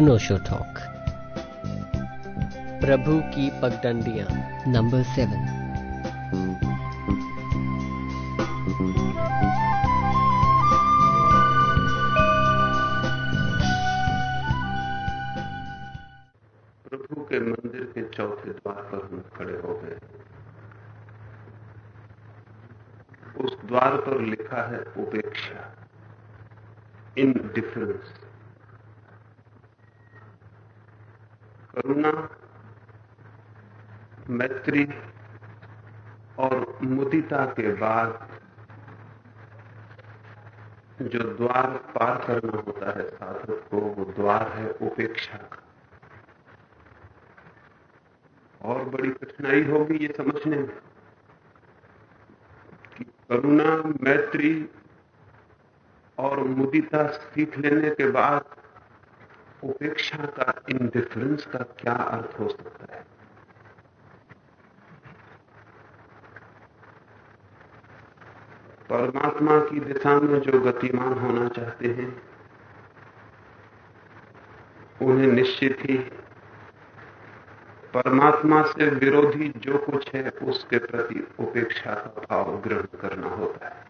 अनोशो talk प्रभु की पगडंडियाँ। Number seven प्रभु के मंदिर के चौथे द्वार पर हम खड़े हो गए। उस द्वार पर लिखा है उपेक्षा। इन डिफरेंस करुणा, मैत्री और मुदिता के बाद जो द्वार पार करना होता है साधक को, वो द्वार है उपेक्षा का। और बड़ी कठिनाई होगी ये समझने में कि करुणा, मैत्री और मुदिता सीख लेने के बाद उपेक्षा का इंडिफरेंस का क्या अर्थ हो सकता है? परमात्मा की दिशा में जो गतिमान होना चाहते हैं, उन्हें निश्चित ही परमात्मा से विरोधी जो कुछ है, उसके प्रति उपेक्षा का भाव ग्रहण करना होता है।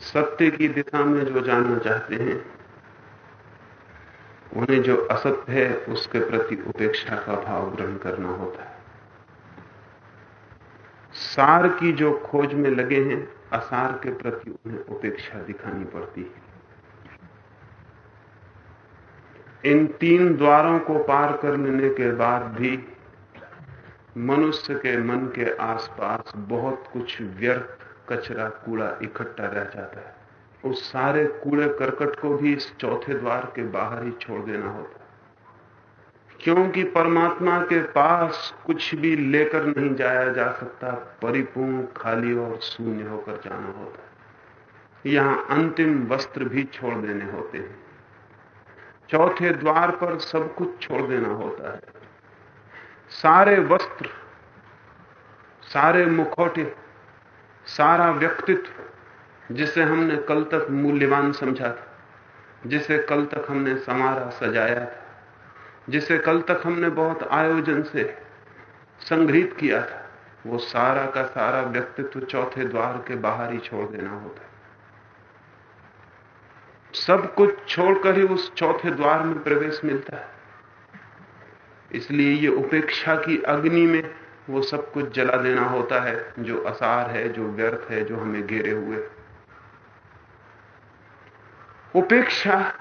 सत्य की दिशा में जो जानना चाहते हैं उन्हें जो असत्य है, उसके प्रति उपेक्षा का भाव ग्रहण करना होता है। सार की जो खोज में लगे हैं, असार के प्रति उन्हें उपेक्षा दिखानी पड़ती है। इन तीन द्वारों को पार कर लेने के बाद भी मनुष्य के मन के आसपास बहुत कुछ व्यर्थ, कचरा, कूड़ा इकट्ठा रह जाता है। उस सारे कूड़े करकट को भी इस चौथे द्वार के बाहर ही छोड़ देना होता। क्योंकि परमात्मा के पास कुछ भी लेकर नहीं जाया जा सकता, परिपूर्ण, खाली और शून्य होकर जाना होता। है यहाँ अंतिम वस्त्र भी छोड़ देने होते हैं। चौथे द्वार पर सब कुछ छोड़ देना होता है। सारे वस्त्र, सारे मुखौटे, सारा व्यक्तित्व जिसे हमने कल तक मूल्यवान समझा था, जिसे कल तक हमने समारा सजाया था, जिसे कल तक हमने बहुत आयोजन से संग्रहित किया था, वो सारा का सारा व्यक्तित्व चौथे द्वार के बाहर ही छोड़ देना होता है। सब कुछ छोड़कर ही उस चौथे द्वार में प्रवेश मिलता है। इसलिए ये उपेक्षा की अग्नि में वो सब कुछ जला देना होता है, जो असार है, जो व्यर्थ है, जो हमें घेरे हुए। उपेक्षा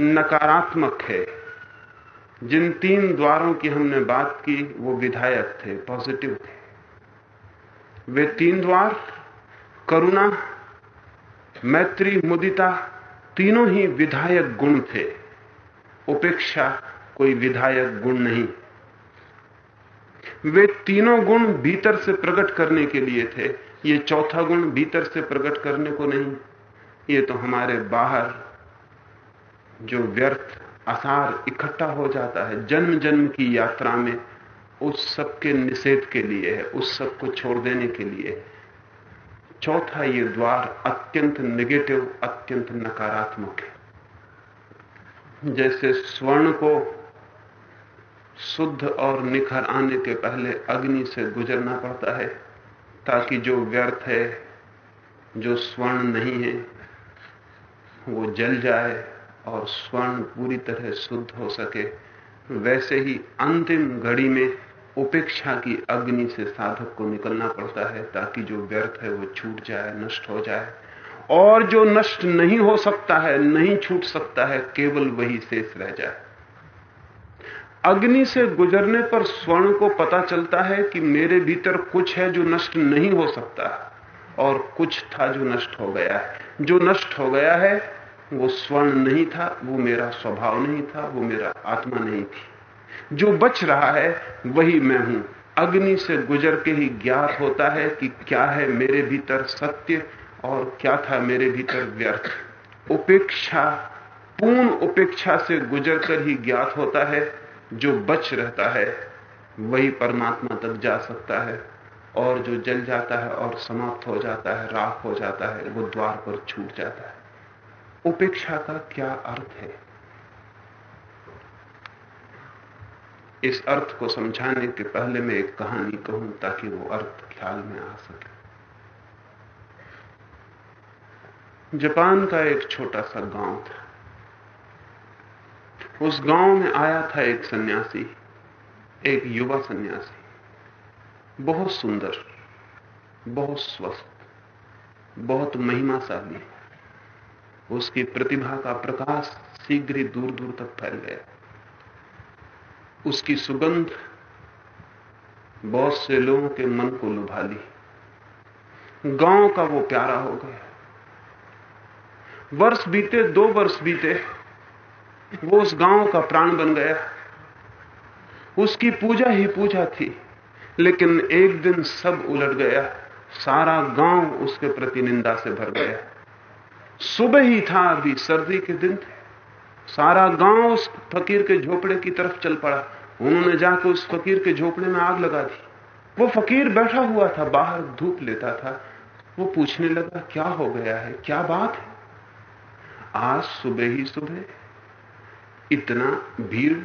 नकारात्मक है। जिन तीन द्वारों की हमने बात की, वो विधायक थे पॉजिटिव थे। वे तीन द्वार, करुणा, मैत्री, मुदिता, तीनों ही विधायक गुण थे। उपेक्षा कोई विधायक गुण नहीं। वे तीनों गुण भीतर से प्रकट करने के लिए थे। ये चौथा गुण भीतर से प्रकट करने को नहीं। ये तो हमारे बाहर जो व्यर्थ आसार इकट्ठा हो जाता है। जन्म जन्म की यात्रा में उस सब के निषेध के लिए है, उस सबको छोड़ देने के लिए चौथा ये द्वार अत्यंत नेगेटिव अत्यंत नकारात्मक है। जैसे स्वर्ण को शुद्ध और निखर आने के पहले अग्नि से गुजरना पड़ता है, ताकि जो व्यर्थ है, जो स्वर्ण नहीं है वो जल जाए और स्वर्ण पूरी तरह शुद्ध हो सके। वैसे ही अंतिम घड़ी में उपेक्षा की अग्नि से साधक को निकलना पड़ता है ताकि जो व्यर्थ है वो छूट जाए, नष्ट हो जाए। और जो नष्ट नहीं हो सकता है, नहीं छूट सकता है, केवल वही शेष रह जाए। अग्नि से गुजरने पर स्वर्ण को पता चलता है कि मेरे भीतर कुछ है जो नष्ट नहीं हो सकता और कुछ था जो नष्ट हो गया है। जो नष्ट हो गया है वो स्वर्ण नहीं था, वो मेरा स्वभाव नहीं था, वो मेरा आत्मा नहीं थी। जो बच रहा है, वही मैं हूँ। अग्नि से गुजर के ही ज्ञात होता है कि क्या है मेरे भीतर सत्य और क्या था मेरे भीतर व्यर्थ। उपेक्षा, पूर्ण उपेक्षा से गुजर कर ही ज्ञात होता है, जो बच रहता है, वही परमात्मा तक जा सकता है। और जो जल जाता है और समाप्त हो जाता है, राख हो जाता है, वो द्वार पर छूट जाता है। उपेक्षा का क्या अर्थ है? इस अर्थ को समझाने के पहले मैं एक कहानी कहूँ ताकि वो अर्थ ख्याल में आ सके। जापान का एक छोटा सा गाँव था। उस गाँव में आया था एक सन्यासी, एक युवा सन्यासी। बहुत सुंदर, बहुत स्वस्थ, बहुत महिमाशाली। उसकी प्रतिभा का प्रकाश शीघ्र ही दूर दूर तक फैल गया। उसकी सुगंध बहुत से लोगों के मन को लुभा ली। गाँव का वो प्यारा हो गया। वर्ष बीते, दो वर्ष बीते, वो उस गाँव का प्राण बन गया। उसकी पूजा ही पूजा थी, लेकिन एक दिन सब उलट गया। सारा गाँव उसके प्रति निंदा से भर गया। सुबह ही था अभी सर्दी के दिन। थे सारा गाँव उस फकीर के झोपड़े की तरफ़ चल पड़ा। उन्होंने जाकर उस फकीर के झोपड़े में आग लगा दी। वो फकीर बैठा हुआ था, बाहर धूप लेता था। वो पूछने लगा, क्या हो गया है? क्या बात है? आज सुबह ही सुबह। इतना भीड़।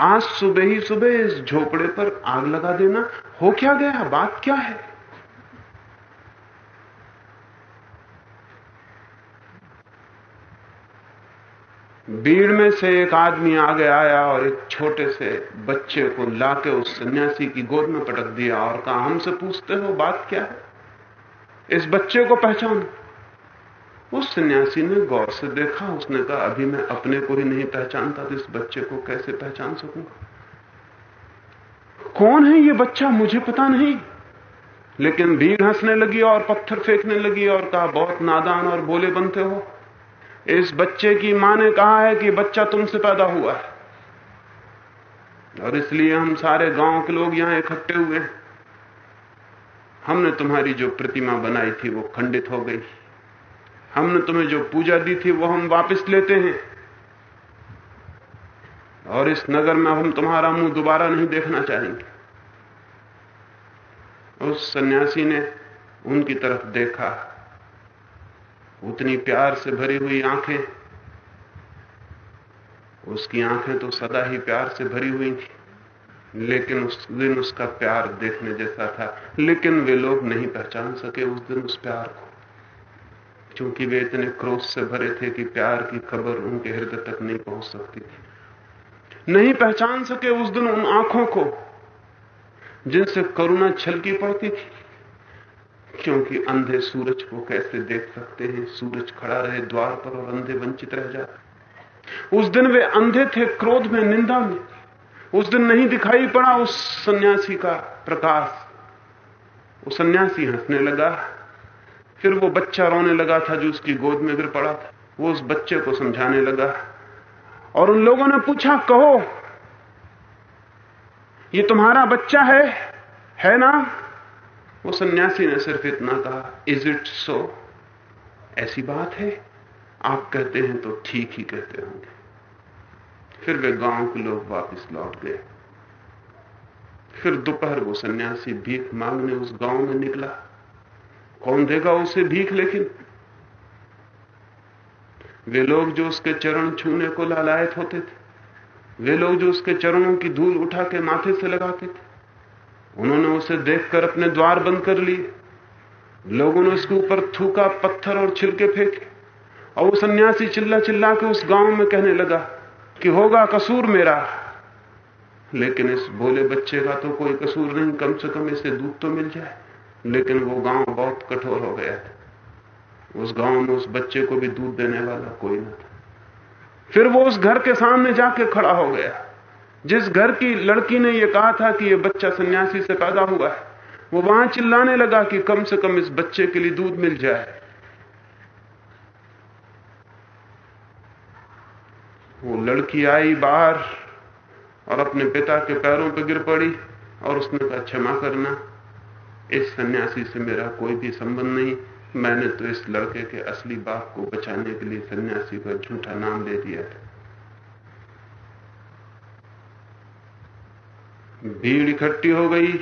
आज सुबह ही सुबह इस झोपड़े पर आग लगा देना। हो क्या गया? बात क्या है? भीड़ में से एक आदमी आगे आया और एक छोटे से बच्चे को लाके उस सन्यासी की गोद में पटक दिया और कहा, हमसे पूछते हो बात क्या है? इस बच्चे को पहचान। उस सन्यासी ने गौर से देखा, उसने कहा, अभी मैं अपने को ही नहीं पहचानता तो इस बच्चे को कैसे पहचान सकूँगा कौन है ये बच्चा? मुझे पता नहीं। लेकिन भीड़ हंसने लगी और पत्थर फेंकने लगी और कहा, बहुत नादान और बोले बनते हो। इस बच्चे की माँ ने कहा है कि बच्चा तुमसे पैदा हुआ है। और इसलिए हम सारे गाँव के लोग यहाँ इकट्ठे हुए हमने तुम्हारी जो प्रतिमा बनाई थी, वो खंडित हो गई। हमने तुम्हें जो पूजा दी थी, वो हम वापस लेते हैं। और इस नगर में हम तुम्हारा मुँह दोबारा नहीं देखना चाहेंगे। उस सन्यासी ने उनकी तरफ़ देखा। उतनी प्यार से भरी हुई आँखें। उसकी आँखें तो सदा ही प्यार से भरी हुई थी, लेकिन उस दिन उसका प्यार देखने जैसा था। लेकिन वे लोग नहीं पहचान सके उस दिन उस प्यार को, क्योंकि वे इतने क्रोध से भरे थे कि प्यार की खबर उनके हृदय तक नहीं पहुँच सकती थी। नहीं पहचान सके उस दिन उन आँखों को, जिनसे करुणा छलकी पड़ती थी। क्योंकि अंधे सूरज को कैसे देख सकते हैं? सूरज खड़ा रहे, द्वार पर और अंधे वंचित रह जाते उस दिन वे अंधे थे, क्रोध में, निंदा में। उस दिन नहीं दिखाई पड़ा उस सन्यासी का प्रकाश। वो सन्यासी हंसने लगा। फिर वो बच्चा रोने लगा था जो उसकी गोद में गिर पड़ा था। वो उस बच्चे को समझाने लगा और उन लोगों ने पूछा, कहो, ये तुम्हारा बच्चा है? है ना? वो सन्यासी ने सिर्फ़ इतना कहा इज़ इट सो ऐसी बात है। आप कहते हैं तो ठीक ही कहते होंगे। फिर वे गाँव के लोग वापस लौट गए। फिर दोपहर वो सन्यासी भीख मांगने उस गाँव में निकला। कौन देगा उसे भीख लेकिन? वे लोग जो उसके चरण छूने को लालायत होते थे, वे लोग जो उसके चरणों की धूल उठा के माथे से लगाते थे उन्होंने उसे देखकर अपने द्वार बंद कर लिए। लोगों ने उसके ऊपर थूका पत्थर और छिलके फेंके और वो सन्यासी चिल्ला चिल्ला के उस गाँव में कहने लगा कि होगा कसूर मेरा। लेकिन इस भोले बच्चे का तो कोई कसूर नहीं, कम से कम इसे दूध तो मिल जाए। लेकिन वो गाँव बहुत कठोर हो गया था। उस गाँव में उस बच्चे को भी दूध देने वाला कोई ना था। फिर वो उस घर के सामने जाके खड़ा हो गया। जिस घर की लड़की ने यह कहा था कि यह बच्चा सन्यासी से पैदा हुआ है, वो वहाँ चिल्लाने लगा कि कम से कम इस बच्चे के लिए दूध मिल जाए। वो लड़की आई बाहर और अपने पिता के पैरों पर गिर पड़ी और उसने कहा, क्षमा करना, इस सन्यासी से मेरा कोई भी संबंध नहीं। मैंने तो इस लड़के के असली बाप को बचाने के लिए सन्यासी का झूठा नाम ले दिया था। भीड़ इकट्ठी हो गई।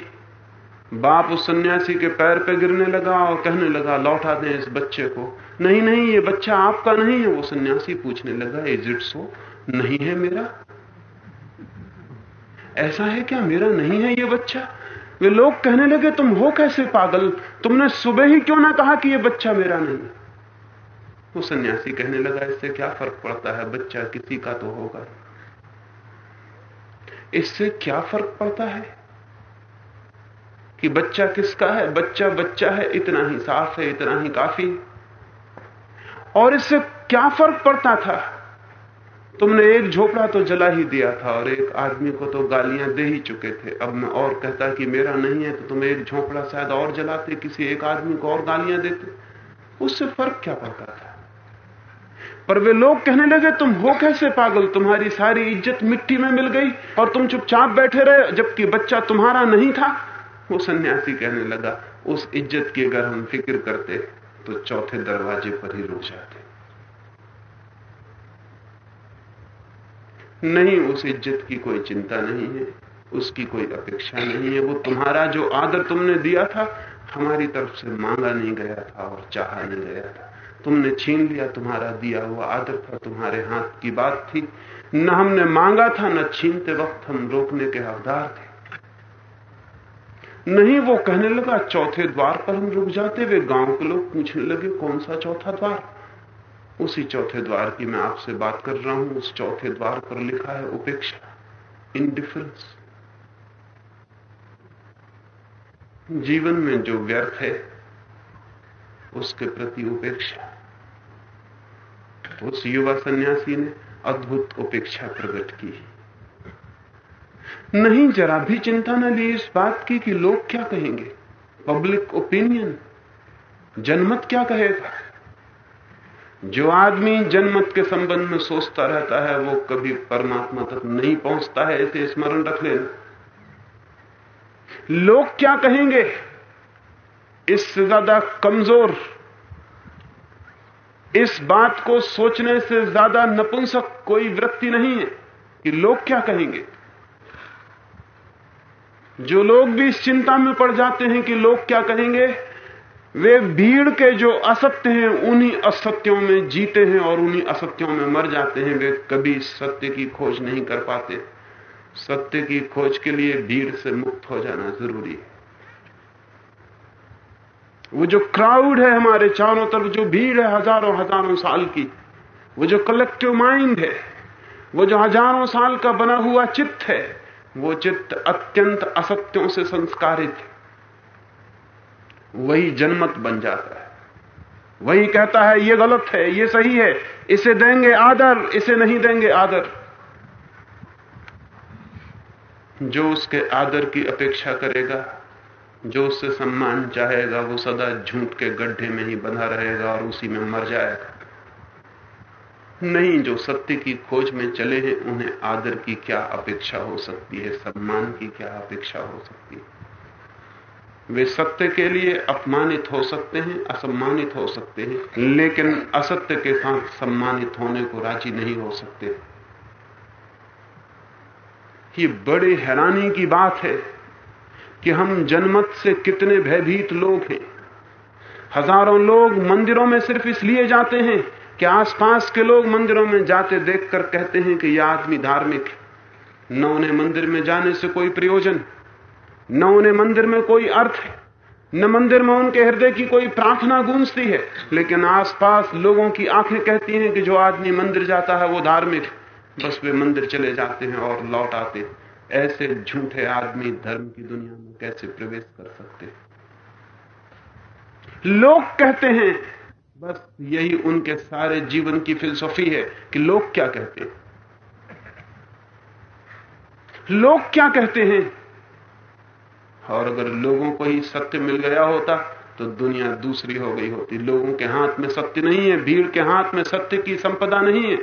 बाप उस सन्यासी के पैर पे गिरने लगा और कहने लगा, लौटा दें इस बच्चे को। नहीं नहीं, ये बच्चा आपका नहीं है। वो सन्यासी पूछने लगा इज़ इट सो नहीं है मेरा? ऐसा है क्या? मेरा नहीं है ये बच्चा? वे लोग कहने लगे, तुम हो कैसे पागल? तुमने सुबह ही क्यों ना कहा कि ये बच्चा मेरा नहीं वो सन्यासी कहने लगा, इससे क्या फ़र्क पड़ता है? बच्चा किसी का तो होगा। इससे क्या फ़र्क पड़ता है? कि बच्चा किसका है? बच्चा बच्चा है, इतना ही साफ़ है, इतना ही काफ़ी। और इससे क्या फ़र्क पड़ता था? तुमने एक झोपड़ा तो जला ही दिया था और एक आदमी को तो गालियाँ दे ही चुके थे। अब मैं और कहता कि मेरा नहीं है तो तुम एक झोपड़ा शायद और जलाते, किसी एक आदमी को और गालियाँ देते। उससे फ़र्क क्या पड़ता था? पर वे लोग कहने लगे, तुम हो कैसे पागल? तुम्हारी सारी इज़्ज़त मिट्टी में मिल गई और तुम चुपचाप बैठे रहे, जबकि बच्चा तुम्हारा नहीं था? वो सन्यासी कहने लगा, उस इज़्ज़त की अगर हम फ़िक्र करते तो चौथे दरवाजे पर ही रुक जाते। नहीं, उस इज़्ज़त की कोई चिंता नहीं है, उसकी कोई अपेक्षा नहीं है। वो तुम्हारा जो आदर तुमने दिया था, हमारी तरफ़ से मांगा नहीं गया था और चाहा नहीं गया था। तुमने छीन लिया, तुम्हारा दिया हुआ आदर था, तुम्हारे हाथ की बात थी। न हमने मांगा था, न छीनते वक्त हम रोकने के हकदार थे। नहीं वो कहने लगा, चौथे द्वार पर हम रुक जाते वे गाँव के लोग पूछने लगे, कौन सा चौथा द्वार? उसी चौथे द्वार की मैं आपसे बात कर रहा हूँ। उस चौथे द्वार पर लिखा है उपेक्षा इनडिफरेंस जीवन में जो व्यर्थ है, उसके प्रति उपेक्षा। उस युवा सन्यासी ने अद्भुत उपेक्षा प्रकट की। नहीं, जरा भी चिंता न ली इस बात की कि लोग क्या कहेंगे? पब्लिक ओपिनियन जनमत क्या कहेगा? जो आदमी जनमत के संबंध में सोचता रहता है, वो कभी परमात्मा तक नहीं पहुँचता है, इसे स्मरण रख लेना। लोग क्या कहेंगे? इससे ज़्यादा कमज़ोर इस बात को सोचने से ज़्यादा नपुंसक कोई वृत्ति नहीं है कि लोग क्या कहेंगे। जो लोग भी इस चिंता में पड़ जाते हैं कि लोग क्या कहेंगे, वे भीड़ के जो असत्य हैं, उन्हीं असत्यों में जीते हैं और उन्हीं असत्यों में मर जाते हैं। वे कभी सत्य की खोज नहीं कर पाते। सत्य की खोज के लिए भीड़ से मुक्त हो जाना ज़रूरी है। वो जो क्राउड है हमारे चारों तरफ़, जो भीड़ है हज़ारों हज़ारों साल की, वो जो कलेक्टिव माइंड है, वो जो हज़ारों साल का बना हुआ चित्त है, वो चित्त अत्यंत असत्यों से संस्कारित है। वही जनमत बन जाता है। वही कहता है, ये गलत है, ये सही है, इसे देंगे आदर, इसे नहीं देंगे आदर। जो उसके आदर की अपेक्षा करेगा जो उससे सम्मान चाहेगा, वो सदा झूठ के गड्ढे में ही बंधा रहेगा और उसी में मर जाएगा। नहीं, जो सत्य की खोज में चले हैं, उन्हें आदर की क्या अपेक्षा हो सकती है? सम्मान की क्या अपेक्षा हो सकती है? वे सत्य के लिए अपमानित हो सकते हैं, असम्मानित हो सकते हैं, लेकिन असत्य के साथ सम्मानित होने को राज़ी नहीं हो सकते। ये बड़ी हैरानी की बात है। कि हम जनमत से कितने भयभीत लोग हैं। हज़ारों लोग मंदिरों में सिर्फ़ इसलिए जाते हैं कि आसपास के लोग मंदिरों में जाते देखकर कहते हैं कि यह आदमी धार्मिक है। न उन्हें मंदिर में जाने से कोई प्रयोजन, न उन्हें मंदिर में कोई अर्थ है, न मंदिर में उनके हृदय की कोई प्रार्थना गूंजती है। लेकिन आसपास लोगों की आँखें कहती हैं कि जो आदमी मंदिर जाता है वो धार्मिक बस वे मंदिर चले जाते हैं और लौट आते ऐसे झूठे आदमी धर्म की दुनिया में कैसे प्रवेश कर सकते लोग कहते हैं, बस यही उनके सारे जीवन की फिलसफी है कि लोग क्या कहते हैं। लोग क्या कहते हैं? और अगर लोगों को ही सत्य मिल गया होता तो दुनिया दूसरी हो गई होती। लोगों के हाथ में सत्य नहीं है, भीड़ के हाथ में सत्य की संपदा नहीं है।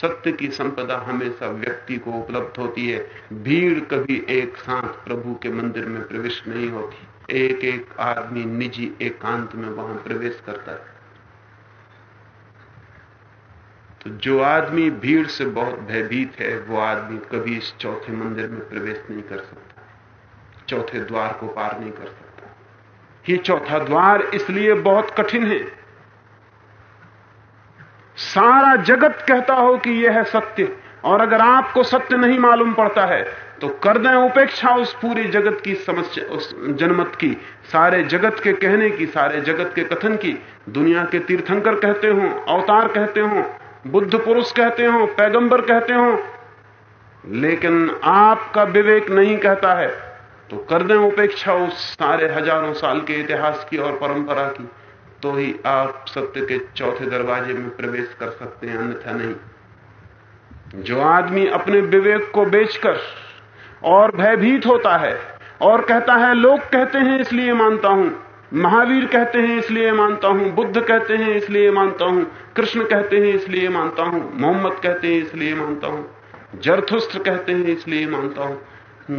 सत्य की संपदा हमेशा व्यक्ति को उपलब्ध होती है। भीड़ कभी एक साथ प्रभु के मंदिर में प्रवेश नहीं होती। एक एक आदमी निजी एकांत में वहाँ प्रवेश करता है। तो जो आदमी भीड़ से बहुत भयभीत है, वो आदमी कभी इस चौथे मंदिर में प्रवेश नहीं कर सकता। चौथे द्वार को पार नहीं कर सकता। ये चौथा द्वार इसलिए बहुत कठिन है सारा जगत कहता हो कि यह है सत्य, और अगर आपको सत्य नहीं मालूम पड़ता है तो कर दें उपेक्षा उस पूरी जगत की समस्या उस जनमत की, सारे जगत के कहने की, सारे जगत के कथन की। दुनिया के तीर्थंकर कहते हो, अवतार कहते हो, बुद्ध पुरुष कहते हो, पैगंबर कहते हो, लेकिन आपका विवेक नहीं कहता है तो कर दें उपेक्षा उस सारे हज़ारों साल के इतिहास की और परंपरा की। तो ही आप सत्य के चौथे दरवाजे में प्रवेश कर सकते हैं, अन्यथा नहीं। जो आदमी अपने विवेक को बेचकर और भयभीत होता है और कहता है, लोग कहते हैं इसलिए मानता हूँ, महावीर कहते हैं इसलिए मानता हूँ, बुद्ध कहते हैं इसलिए मानता हूँ, कृष्ण कहते हैं इसलिए मानता हूँ, मोहम्मद कहते हैं इसलिए मानता हूँ, जरथुस्त्र कहते हैं इसलिए मानता हूँ,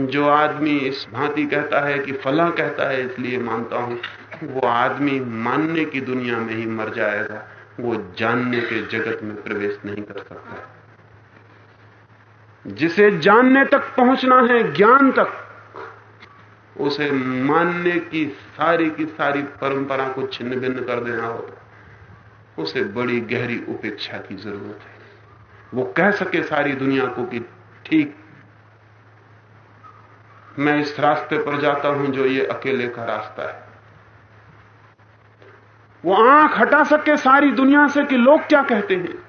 जो आदमी इस भांति कहता है कि फला कहता है इसलिए मानता हूँ वो आदमी मानने की दुनिया में ही मर जाएगा, वो जानने के जगत में प्रवेश नहीं कर सकता। जिसे जानने तक पहुँचना है, ज्ञान तक, उसे मानने की सारी की सारी परंपरा को छिन्न भिन्न कर देना होगा उसे बड़ी गहरी उपेक्षा की ज़रूरत है। वो कह सके सारी दुनिया को कि ठीक, मैं इस रास्ते पर जाता हूँ जो ये अकेले का रास्ता है। वो आँख हटा सके सारी दुनिया से कि लोग क्या कहते हैं।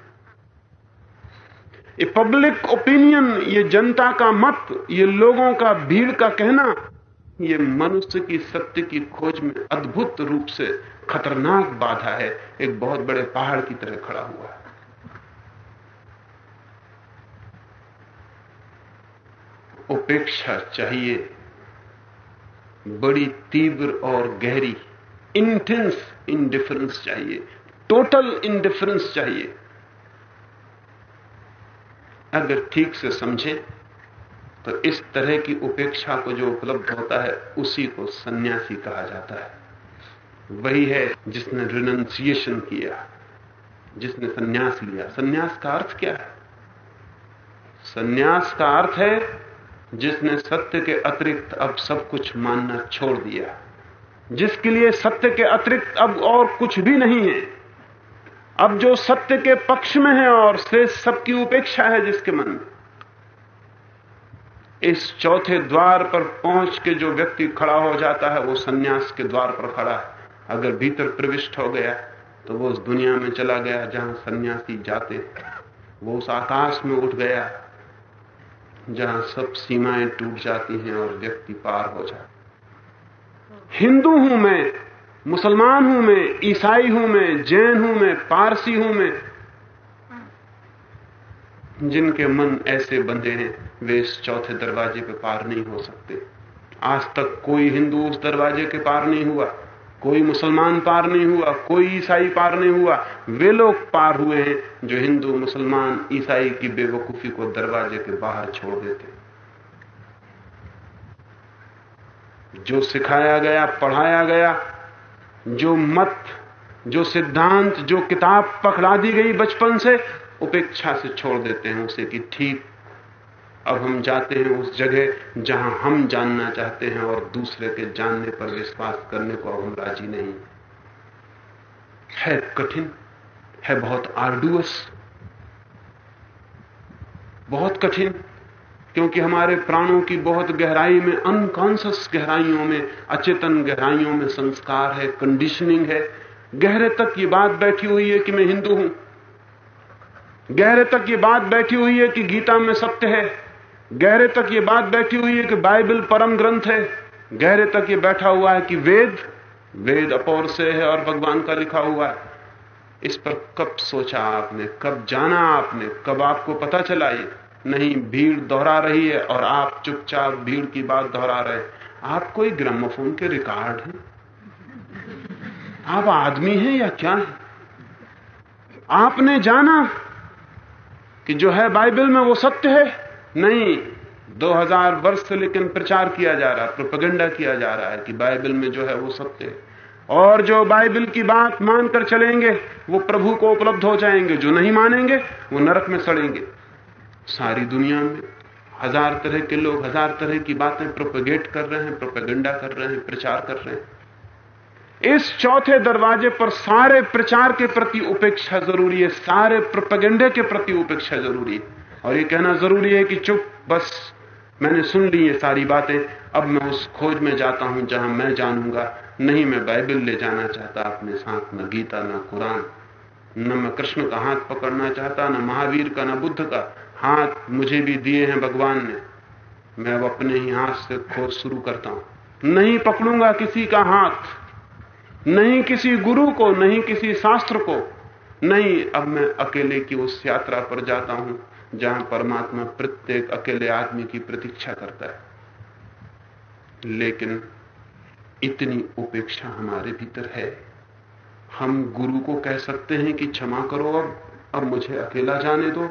ये पब्लिक ओपिनियन ये जनता का मत, ये लोगों का भीड़ का कहना, ये मनुष्य की सत्य की खोज में अद्भुत रूप से खतरनाक बाधा है। एक बहुत बड़े पहाड़ की तरह खड़ा हुआ है। उपेक्षा चाहिए, बड़ी तीव्र और गहरी इंटेंस इंडिफरेंस चाहिए टोटल इंडिफरेंस चाहिए। अगर ठीक से समझे तो इस तरह की उपेक्षा को जो उपलब्ध होता है, उसी को सन्यासी कहा जाता है। वही है जिसने रिनंसिएशन किया, जिसने सन्यास लिया। सन्यास का अर्थ क्या है? सन्यास का अर्थ है जिसने सत्य के अतिरिक्त अब सब कुछ मानना छोड़ दिया। जिसके लिए सत्य के अतिरिक्त अब और कुछ भी नहीं है। अब जो सत्य के पक्ष में है और से सबकी उपेक्षा है जिसके मन में। इस चौथे द्वार पर पहुँच के जो व्यक्ति खड़ा हो जाता है, वो सन्यास के द्वार पर खड़ा है। अगर भीतर प्रविष्ट हो गया तो वो उस दुनिया में चला गया जहाँ सन्यासी जाते वो उस आकाश में उठ गया जहाँ सब सीमाएँ टूट जाती हैं और व्यक्ति पार हो जाता हिंदू हूँ मैं, मुसलमान हूँ मैं, ईसाई हूँ मैं, जैन हूँ मैं, पारसी हूँ मैं। जिनके मन ऐसे बंधे हैं, वे इस चौथे दरवाजे पे पार नहीं हो सकते। आज तक कोई हिंदू उस दरवाजे के पार नहीं हुआ, कोई मुसलमान पार नहीं हुआ, कोई ईसाई पार नहीं हुआ। वे लोग पार हुए हैं जो हिंदू, मुसलमान, ईसाई की बेवकूफ़ी को दरवाजे के बाहर छोड़ देते जो सिखाया गया, पढ़ाया गया, जो मत, जो सिद्धांत, जो किताब पकड़ा दी गई बचपन से, उपेक्षा से छोड़ देते हैं उसे कि ठीक, अब हम जाते हैं उस जगह जहाँ हम जानना चाहते हैं और दूसरे के जानने पर विश्वास करने को अब हम राज़ी नहीं। है कठिन, है बहुत आर्डुअस बहुत कठिन क्योंकि हमारे प्राणों की बहुत गहराई में अनकॉन्सियस गहराइयों में, अचेतन गहराइयों में संस्कार है कंडीशनिंग है। गहरे तक ये बात बैठी हुई है कि मैं हिंदू हूँ। गहरे तक ये बात बैठी हुई है कि गीता में सत्य है। गहरे तक ये बात बैठी हुई है कि बाइबल परम ग्रंथ है। गहरे तक ये बैठा हुआ है कि वेद वेद अपौर से है और भगवान का लिखा हुआ है। इस पर कब सोचा आपने, कब जाना आपने, कब आपको पता चला ये? नहीं, भीड़ दोहरा रही है और आप चुपचाप भीड़ की बात दोहरा रहे आप कोई ग्रामोफोन के रिकॉर्ड हैं? आप आदमी हैं या क्या है? आपने जाना कि जो है बाइबल में वो सत्य है? नहीं 2000 वर्ष से लेकिन प्रचार किया जा रहा है प्रोपेगेंडा किया जा रहा है कि बाइबल में जो है वो सत्य है। और जो बाइबल की बात मानकर चलेंगे, वो प्रभु को उपलब्ध हो जाएँगे, जो नहीं मानेंगे, वो नरक में सड़ेंगे। सारी दुनिया में हज़ार तरह के लोग, हज़ार तरह की बातें प्रोपेगेट कर रहे हैं प्रोपेगेंडा कर रहे हैं, प्रचार कर रहे हैं। इस चौथे दरवाजे पर सारे प्रचार के प्रति उपेक्षा ज़रूरी है, सारे प्रोपेगेंडे के प्रति उपेक्षा ज़रूरी है। और ये कहना ज़रूरी है कि चुप, बस, मैंने सुन ली ये सारी बातें, अब मैं उस खोज में जाता हूँ जहाँ मैं जानूँगा, नहीं मैं बाइबल ले जाना चाहता, अपने साथ न गीता, न कुरान, न मैं कृष्ण का हाथ पकड़ना चाहता, न महावीर का, न बुद्ध का हाथ मुझे भी दिए हैं भगवान ने। मैं अब अपने ही हाथ से खोज शुरू करता हूँ। नहीं पकड़ूँगा किसी का हाथ, नहीं किसी गुरु को, नहीं किसी शास्त्र को, नहीं। अब मैं अकेले की उस यात्रा पर जाता हूँ, जहाँ परमात्मा प्रत्येक अकेले आदमी की प्रतीक्षा करता है। लेकिन इतनी उपेक्षा हमारे भीतर है। हम गुरु को कह सकते हैं कि क्षमा करो, अब अब मुझे अकेला जाने दो।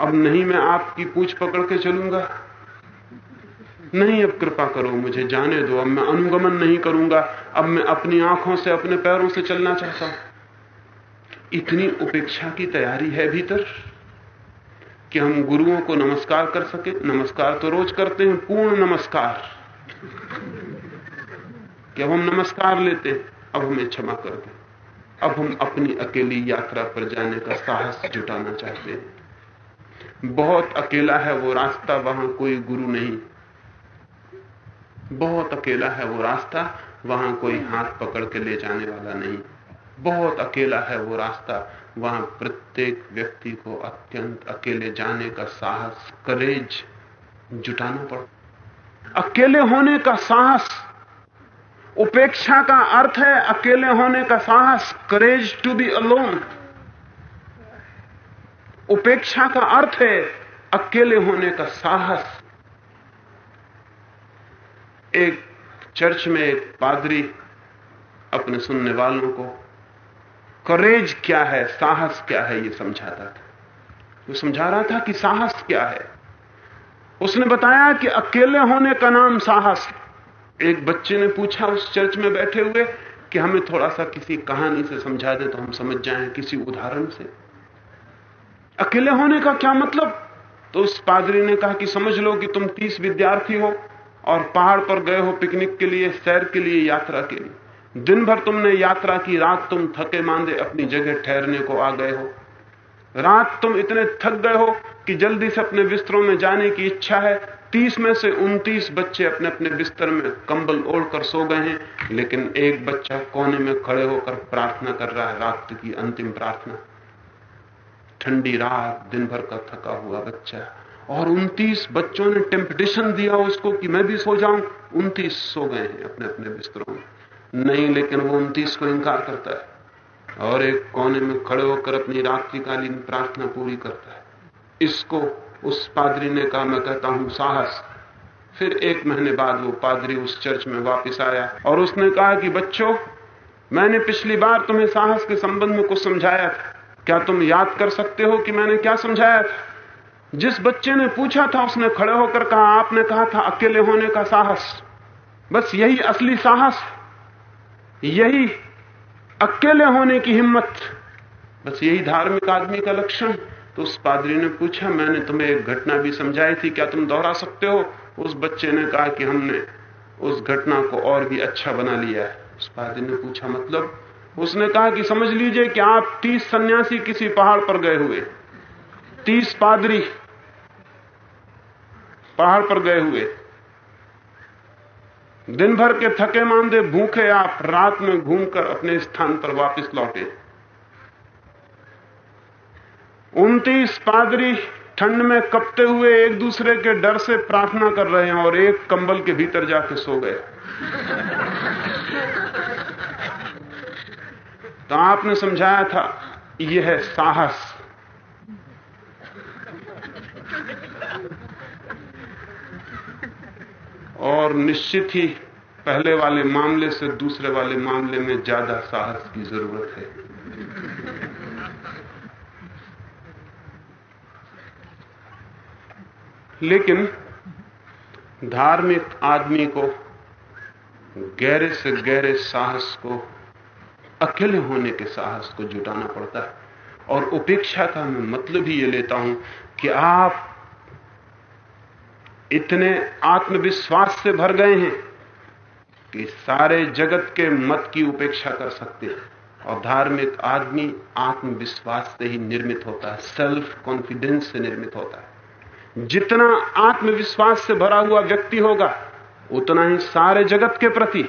अब नहीं मैं आपकी पूछ पकड़ के चलूँगा। नहीं, अब कृपा करो, मुझे जाने दो। अब मैं अनुगमन नहीं करूँगा। अब मैं अपनी आँखों से, अपने पैरों से चलना चाहता हूँ। इतनी उपेक्षा की तैयारी है भीतर कि हम गुरुओं को नमस्कार कर सके। नमस्कार तो रोज करते हैं, पूर्ण नमस्कार। कि अब हम नमस्कार लेते अब हमें क्षमा कर दें। अब हम अपनी अकेली यात्रा पर जाने का साहस जुटाना चाहते हैं। बहुत अकेला है वो रास्ता, वहाँ कोई गुरु नहीं। बहुत अकेला है वो रास्ता, वहाँ कोई हाथ पकड़ के ले जाने वाला नहीं। बहुत अकेला है वो रास्ता, वहाँ प्रत्येक व्यक्ति को अत्यंत अकेले जाने का साहस करेज जुटाना पड़। अकेले होने का साहस, उपेक्षा का अर्थ है अकेले होने का साहस करेज टू बी अलोन। उपेक्षा का अर्थ है अकेले होने का साहस। एक चर्च में एक पादरी अपने सुनने वालों को, करेज क्या है? साहस क्या है? ये समझाता था। वो समझा रहा था कि साहस क्या है। उसने बताया कि अकेले होने का नाम साहस एक बच्चे ने पूछा उस चर्च में बैठे हुए कि हमें थोड़ा सा किसी कहानी से समझा दे तो हम समझ जाएँ किसी उदाहरण से। अकेले होने का क्या मतलब? तो उस पादरी ने कहा कि समझ लो कि तुम तीस विद्यार्थी हो और पहाड़ पर गए हो पिकनिक के लिए, सैर के लिए, यात्रा के लिए। दिन भर तुमने यात्रा की, रात तुम थके मांदे अपनी जगह ठहरने को आ गए हो। रात तुम इतने थक गए हो कि जल्दी से अपने बिस्तरों में जाने की इच्छा है। तीस में से उनतीस बच्चे अपने अपने बिस्तर में कंबल ओढ़कर सो गए हैं, लेकिन एक बच्चा कोने में खड़े होकर प्रार्थना कर रहा है, रात की अंतिम प्रार्थना। ठंडी रात दिन भर का थका हुआ बच्चा। और 29 बच्चों ने टेम्पटेशन दिया उसको कि मैं भी सो जाऊँ। 29 सो गए हैं अपने अपने बिस्तरों में। नहीं, लेकिन वो 29 को इंकार करता है। और एक कोने में खड़े होकर अपनी रात्रिकालीन प्रार्थना पूरी करता है। इसको उस पादरी ने कहा, मैं कहता हूँ, साहस। फिर एक महीने बाद वो पादरी उस चर्च में वापस आया और उसने कहा कि बच्चों, मैंने पिछली बार तुम्हें साहस के संबंध में कुछ समझाया था। क्या तुम याद कर सकते हो कि मैंने क्या समझाया था? जिस बच्चे ने पूछा था, उसने खड़े होकर कहा, आपने कहा था अकेले होने का साहस। बस यही असली साहस। यही अकेले होने की हिम्मत। बस यही धार्मिक आदमी का लक्षण। तो उस पादरी ने पूछा, मैंने तुम्हें एक घटना भी समझाई थी, क्या तुम दोहरा सकते हो? उस बच्चे ने कहा कि हमने उस घटना को और भी अच्छा बना लिया है। उस पादरी ने पूछा मतलब? उसने कहा कि समझ लीजिए कि आप तीस सन्यासी किसी पहाड़ पर गए हुए। तीस पादरी पहाड़ पर गए हुए। दिन भर के थके मांदे भूखे आप रात में घूमकर अपने स्थान पर वापस लौटे। उनतीस पादरी ठंड में कपते हुए एक दूसरे के डर से प्रार्थना कर रहे हैं और एक कंबल के भीतर जाके सो गए। तो आपने समझाया था, यह है साहस। और निश्चित ही पहले वाले मामले से दूसरे वाले मामले में ज़्यादा साहस की ज़रूरत है। लेकिन धार्मिक आदमी को गहरे से गहरे साहस को अकेले होने के साहस को जुटाना पड़ता है। और उपेक्षा का मैं मतलब ही ये लेता हूँ कि आप इतने आत्मविश्वास से भर गए हैं कि सारे जगत के मत की उपेक्षा कर सकते हैं। और धार्मिक आदमी आत्मविश्वास से ही निर्मित होता है सेल्फ कॉन्फिडेंस से निर्मित होता है। जितना आत्मविश्वास से भरा हुआ व्यक्ति होगा, उतना ही सारे जगत के प्रति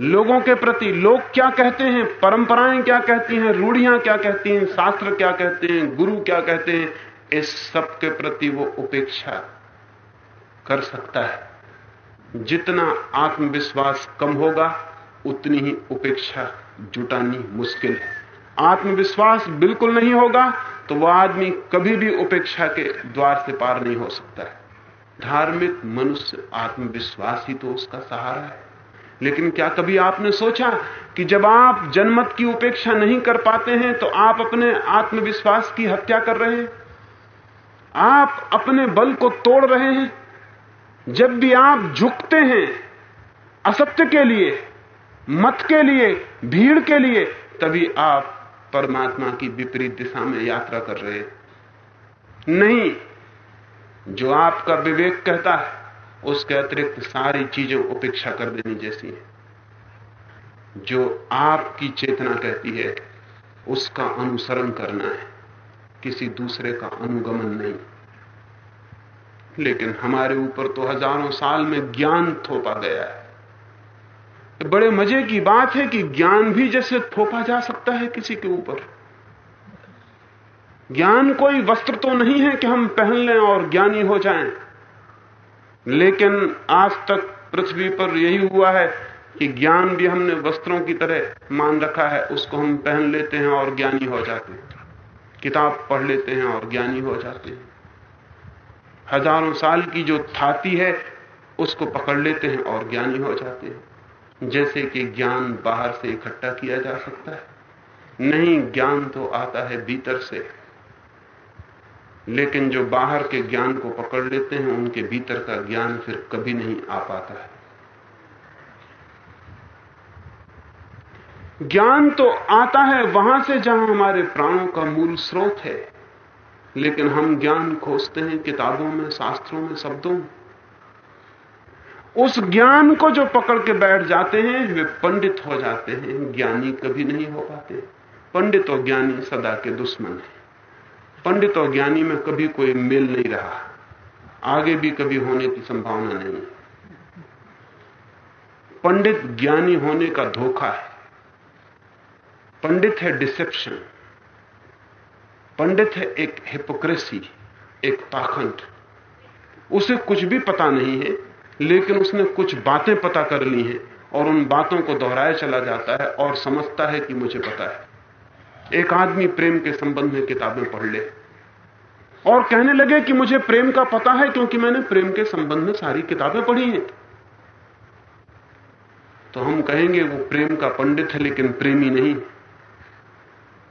लोगों के प्रति लोग क्या कहते हैं? परंपराएँ क्या कहती हैं? रूढ़ियाँ क्या कहती हैं? शास्त्र क्या कहते हैं? गुरु क्या कहते हैं? इस सब के प्रति वो उपेक्षा कर सकता है। जितना आत्मविश्वास कम होगा, उतनी ही उपेक्षा जुटानी मुश्किल है। आत्मविश्वास बिल्कुल नहीं होगा तो वह आदमी कभी भी उपेक्षा के द्वार से पार नहीं हो सकता है। धार्मिक मनुष्य आत्मविश्वास ही तो उसका सहारा है। लेकिन क्या कभी आपने सोचा कि जब आप जनमत की उपेक्षा नहीं कर पाते हैं तो आप अपने आत्मविश्वास की हत्या कर रहे हैं? आप अपने बल को तोड़ रहे हैं? जब भी आप झुकते हैं, असत्य के लिए, मत के लिए, भीड़ के लिए, तभी आप परमात्मा की विपरीत दिशा में यात्रा कर रहे हैं। नहीं, जो आपका विवेक कहता है उसके अतिरिक्त सारी चीज़ें उपेक्षा कर देनी जैसी है। जो आपकी चेतना कहती है, उसका अनुसरण करना है। किसी दूसरे का अनुगमन नहीं। लेकिन हमारे ऊपर तो हज़ारों साल में ज्ञान थोपा गया है। बड़े मज़े की बात है कि ज्ञान भी जैसे थोपा जा सकता है किसी के ऊपर। ज्ञान कोई वस्त्र तो नहीं है कि हम पहन लें और ज्ञानी हो जाएँ। लेकिन आज तक पृथ्वी पर यही हुआ है कि ज्ञान भी हमने वस्त्रों की तरह मान रखा है, उसको हम पहन लेते हैं और ज्ञानी हो जाते हैं। किताब पढ़ लेते हैं और ज्ञानी हो जाते हैं। हज़ारों साल की जो थाती है, उसको पकड़ लेते हैं और ज्ञानी हो जाते हैं। जैसे कि ज्ञान बाहर से इकट्ठा किया जा सकता है, नहीं ज्ञान तो आता है भीतर से। लेकिन जो बाहर के ज्ञान को पकड़ लेते हैं, उनके भीतर का ज्ञान फिर कभी नहीं आ पाता है। ज्ञान तो आता है वहाँ से जहाँ हमारे प्राणों का मूल स्रोत है, लेकिन हम ज्ञान खोजते हैं किताबों में, शास्त्रों में, शब्दों में। उस ज्ञान को जो पकड़ के बैठ जाते हैं, वे पंडित हो जाते हैं, ज्ञानी कभी नहीं हो पाते। पंडित और ज्ञानी सदा के दुश्मन है। पंडित और ज्ञानी में कभी कोई मेल नहीं रहा। आगे भी कभी होने की संभावना नहीं। पंडित ज्ञानी होने का धोखा है। पंडित है डिसेप्शन। पंडित है एक हिपोक्रेसी, एक पाखंड। उसे कुछ भी पता नहीं है, लेकिन उसने कुछ बातें पता कर ली हैं और उन बातों को दोहराया चला जाता है और समझता है कि मुझे पता है। एक आदमी प्रेम के संबंध में किताबें पढ़ ले और कहने लगे कि मुझे प्रेम का पता है क्योंकि मैंने प्रेम के संबंध में सारी किताबें पढ़ी हैं। तो हम कहेंगे, वो प्रेम का पंडित है, लेकिन प्रेमी नहीं।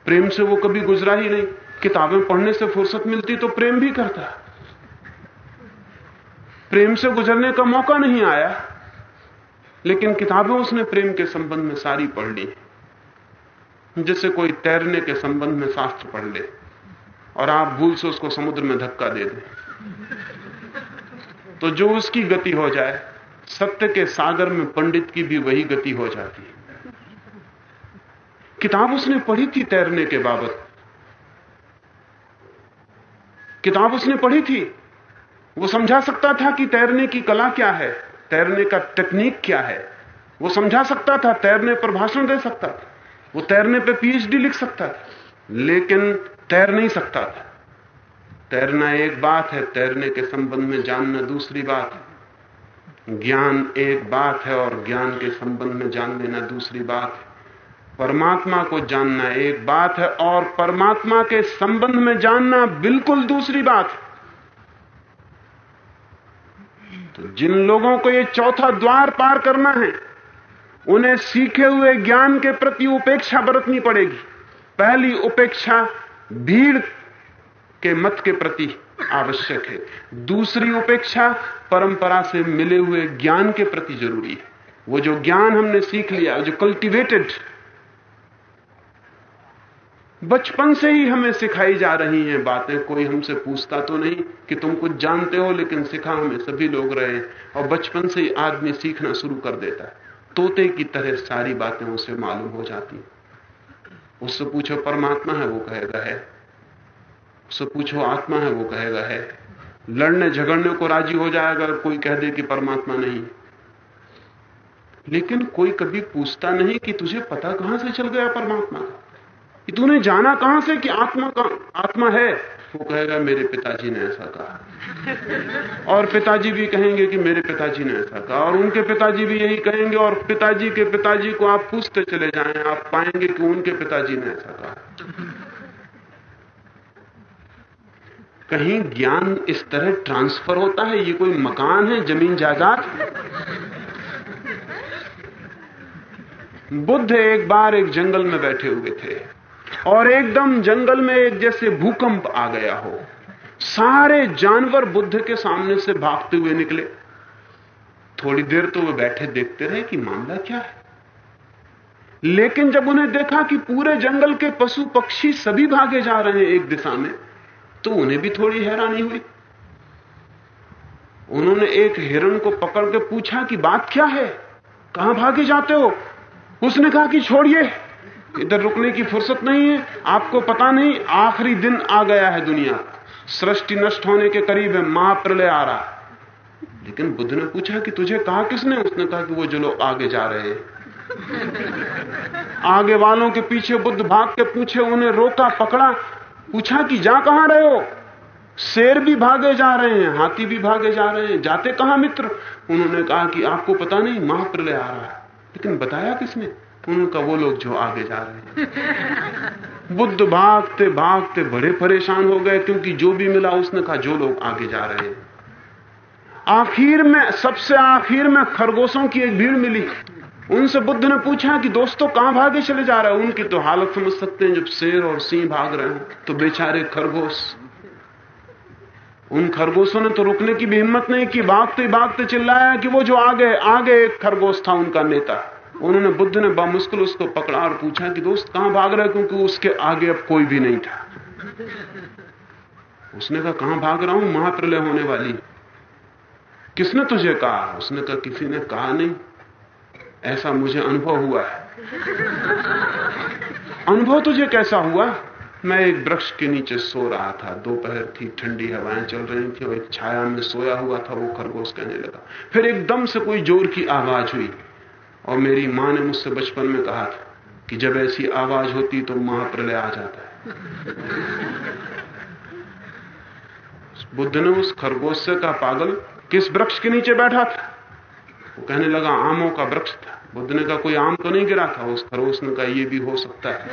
प्रेम से वो कभी गुजरा ही नहीं। किताबें पढ़ने से फुर्सत मिलती तो प्रेम भी करता। प्रेम से गुजरने का मौका नहीं आया, लेकिन किताबें उसने प्रेम के संबंध में सारी पढ़ ली। जैसे कोई तैरने के संबंध में शास्त्र पढ़ ले और आप भूल से उसको समुद्र में धक्का दे दें। तो जो उसकी गति हो जाए, सत्य के सागर में पंडित की भी वही गति हो जाती है। किताब उसने पढ़ी थी तैरने के बाबत। किताब उसने पढ़ी थी। वो समझा सकता था कि तैरने की कला क्या है, तैरने का टेक्निक क्या है। वो समझा सकता था, तैरने पर भाषण दे सकता था। वो तैरने पे पीएचडी लिख सकता था, लेकिन तैर नहीं सकता था। तैरना एक बात है, तैरने के संबंध में जानना दूसरी बात है। ज्ञान एक बात है और ज्ञान के संबंध में जान लेना दूसरी बात है। परमात्मा को जानना एक बात है और परमात्मा के संबंध में जानना बिल्कुल दूसरी बात है। तो जिन लोगों को ये चौथा द्वार पार करना है उन्हें सीखे हुए ज्ञान के प्रति उपेक्षा बरतनी पड़ेगी। पहली उपेक्षा भीड़ के मत के प्रति आवश्यक है। दूसरी उपेक्षा परंपरा से मिले हुए ज्ञान के प्रति ज़रूरी है। वो जो ज्ञान हमने सीख लिया, जो कल्टीवेटेड बचपन से ही हमें सिखाई जा रही हैं बातें। कोई हमसे पूछता तो नहीं कि तुम कुछ जानते हो, लेकिन सिखा हमें। सभी लोग रहे और बचपन से ही आदमी सीखना शुरू कर देता है। तोते की तरह सारी बातें उसे मालूम हो जाती उससे पूछो, परमात्मा है, वो कहेगा, है। उससे पूछो, आत्मा है, वो कहेगा, है। लड़ने, झगड़ने को राज़ी हो जाएगा अगर कोई कह दे कि परमात्मा नहीं। लेकिन कोई कभी पूछता नहीं कि तुझे पता कहाँ से चल गया परमात्मा? कि तूने जाना कहाँ से कि आत्मा का आत्मा है? वो कहेगा मेरे पिताजी ने ऐसा कहा। और पिताजी भी कहेंगे कि मेरे पिताजी ने ऐसा कहा, और उनके पिताजी भी यही कहेंगे, और पिताजी के पिताजी को आप पूछते चले जाएँ, आप पाएँगे कि उनके पिताजी ने ऐसा कहा। कहीं ज्ञान इस तरह ट्रांसफ़र होता है, ये कोई मकान है, ज़मीन जायदाद? बुद्ध एक बार एक जंगल में बैठे हुए थे। और एकदम जंगल में एक जैसे भूकंप आ गया हो। सारे जानवर बुद्ध के सामने से भागते हुए निकले। थोड़ी देर तो वे बैठे देखते रहे कि मामला क्या है। लेकिन जब उन्हें देखा कि पूरे जंगल के पशु पक्षी सभी भागे जा रहे हैं एक दिशा में तो उन्हें भी थोड़ी हैरानी हुई। उन्होंने एक हिरण को पकड़ के पूछा कि बात क्या है? कहाँ भागे जाते हो? उसने कहा कि छोड़िए। इधर रुकने की फुर्सत नहीं है, आपको पता नहीं, आखिरी दिन आ गया है दुनिया। सृष्टि नष्ट होने के करीब है महाप्रलय आ रहा। लेकिन बुद्ध ने पूछा कि तुझे कहा किसने? उसने कहा कि वो जो लोग आगे जा रहे हैं। आगे वालों के पीछे बुद्ध भाग के पूछे, उन्हें रोका, पकड़ा। पूछा कि जा कहाँ रहे हो? शेर भी भागे जा रहे हैं, हाथी भी भागे जा रहे हैं। जाते कहाँ मित्र? उन्होंने कहा कि आपको पता नहीं महाप्रलय आ रहा है। लेकिन बताया किसने? उनका वो लोग जो आगे जा रहे हैं? बुद्ध भागते भागते बड़े परेशान हो गए, क्योंकि जो भी मिला उसने कहा, जो लोग आगे जा रहे हैं। आखिर में, सबसे आखिर में खरगोशों की एक भीड़ मिली। उनसे बुद्ध ने पूछा कि, दोस्तों, कहाँ भागे चले जा रहे हैं? उनकी तो हालत समझ सकते हैं, जब शेर और सिंह भाग रहे हो तो बेचारे खरगोश। उन खरगोशों ने तो रुकने की भी हिम्मत नहीं की भागते भागते चिल्लाया कि वो जो आगे आगे एक खरगोश था, उनका नेता। उन्होंने बुद्ध ने बामुश्किल उसको पकड़ा और पूछा कि दोस्त, कहाँ भाग रहे क्योंकि उसके आगे अब कोई भी नहीं था। उसने कहा, कहाँ भाग रहा हूँ? महाप्रलय होने वाली किसने तुझे कहा? उसने कहा, किसी ने कहा नहीं। ऐसा मुझे अनुभव हुआ है। अनुभव तुझे कैसा हुआ? मैं एक वृक्ष के नीचे सो रहा था। दोपहर थी, ठंडी हवाएँ चल रही थी और एक छाया में सोया हुआ था, वो खरगोश कहने लगा। फिर एकदम से कोई ज़ोर की आवाज़ हुई। और मेरी माँ ने मुझसे बचपन में कहा था कि जब ऐसी आवाज़ होती तो महाप्रलय आ जाता है। बुद्ध ने उस खरगोश से कहा, पागल, किस वृक्ष के नीचे बैठा था? वो कहने लगा, आमों का वृक्ष था। बुद्ध ने कहा, कोई आम तो नहीं गिरा था? उस खरगोश ने कहा, ये भी हो सकता है।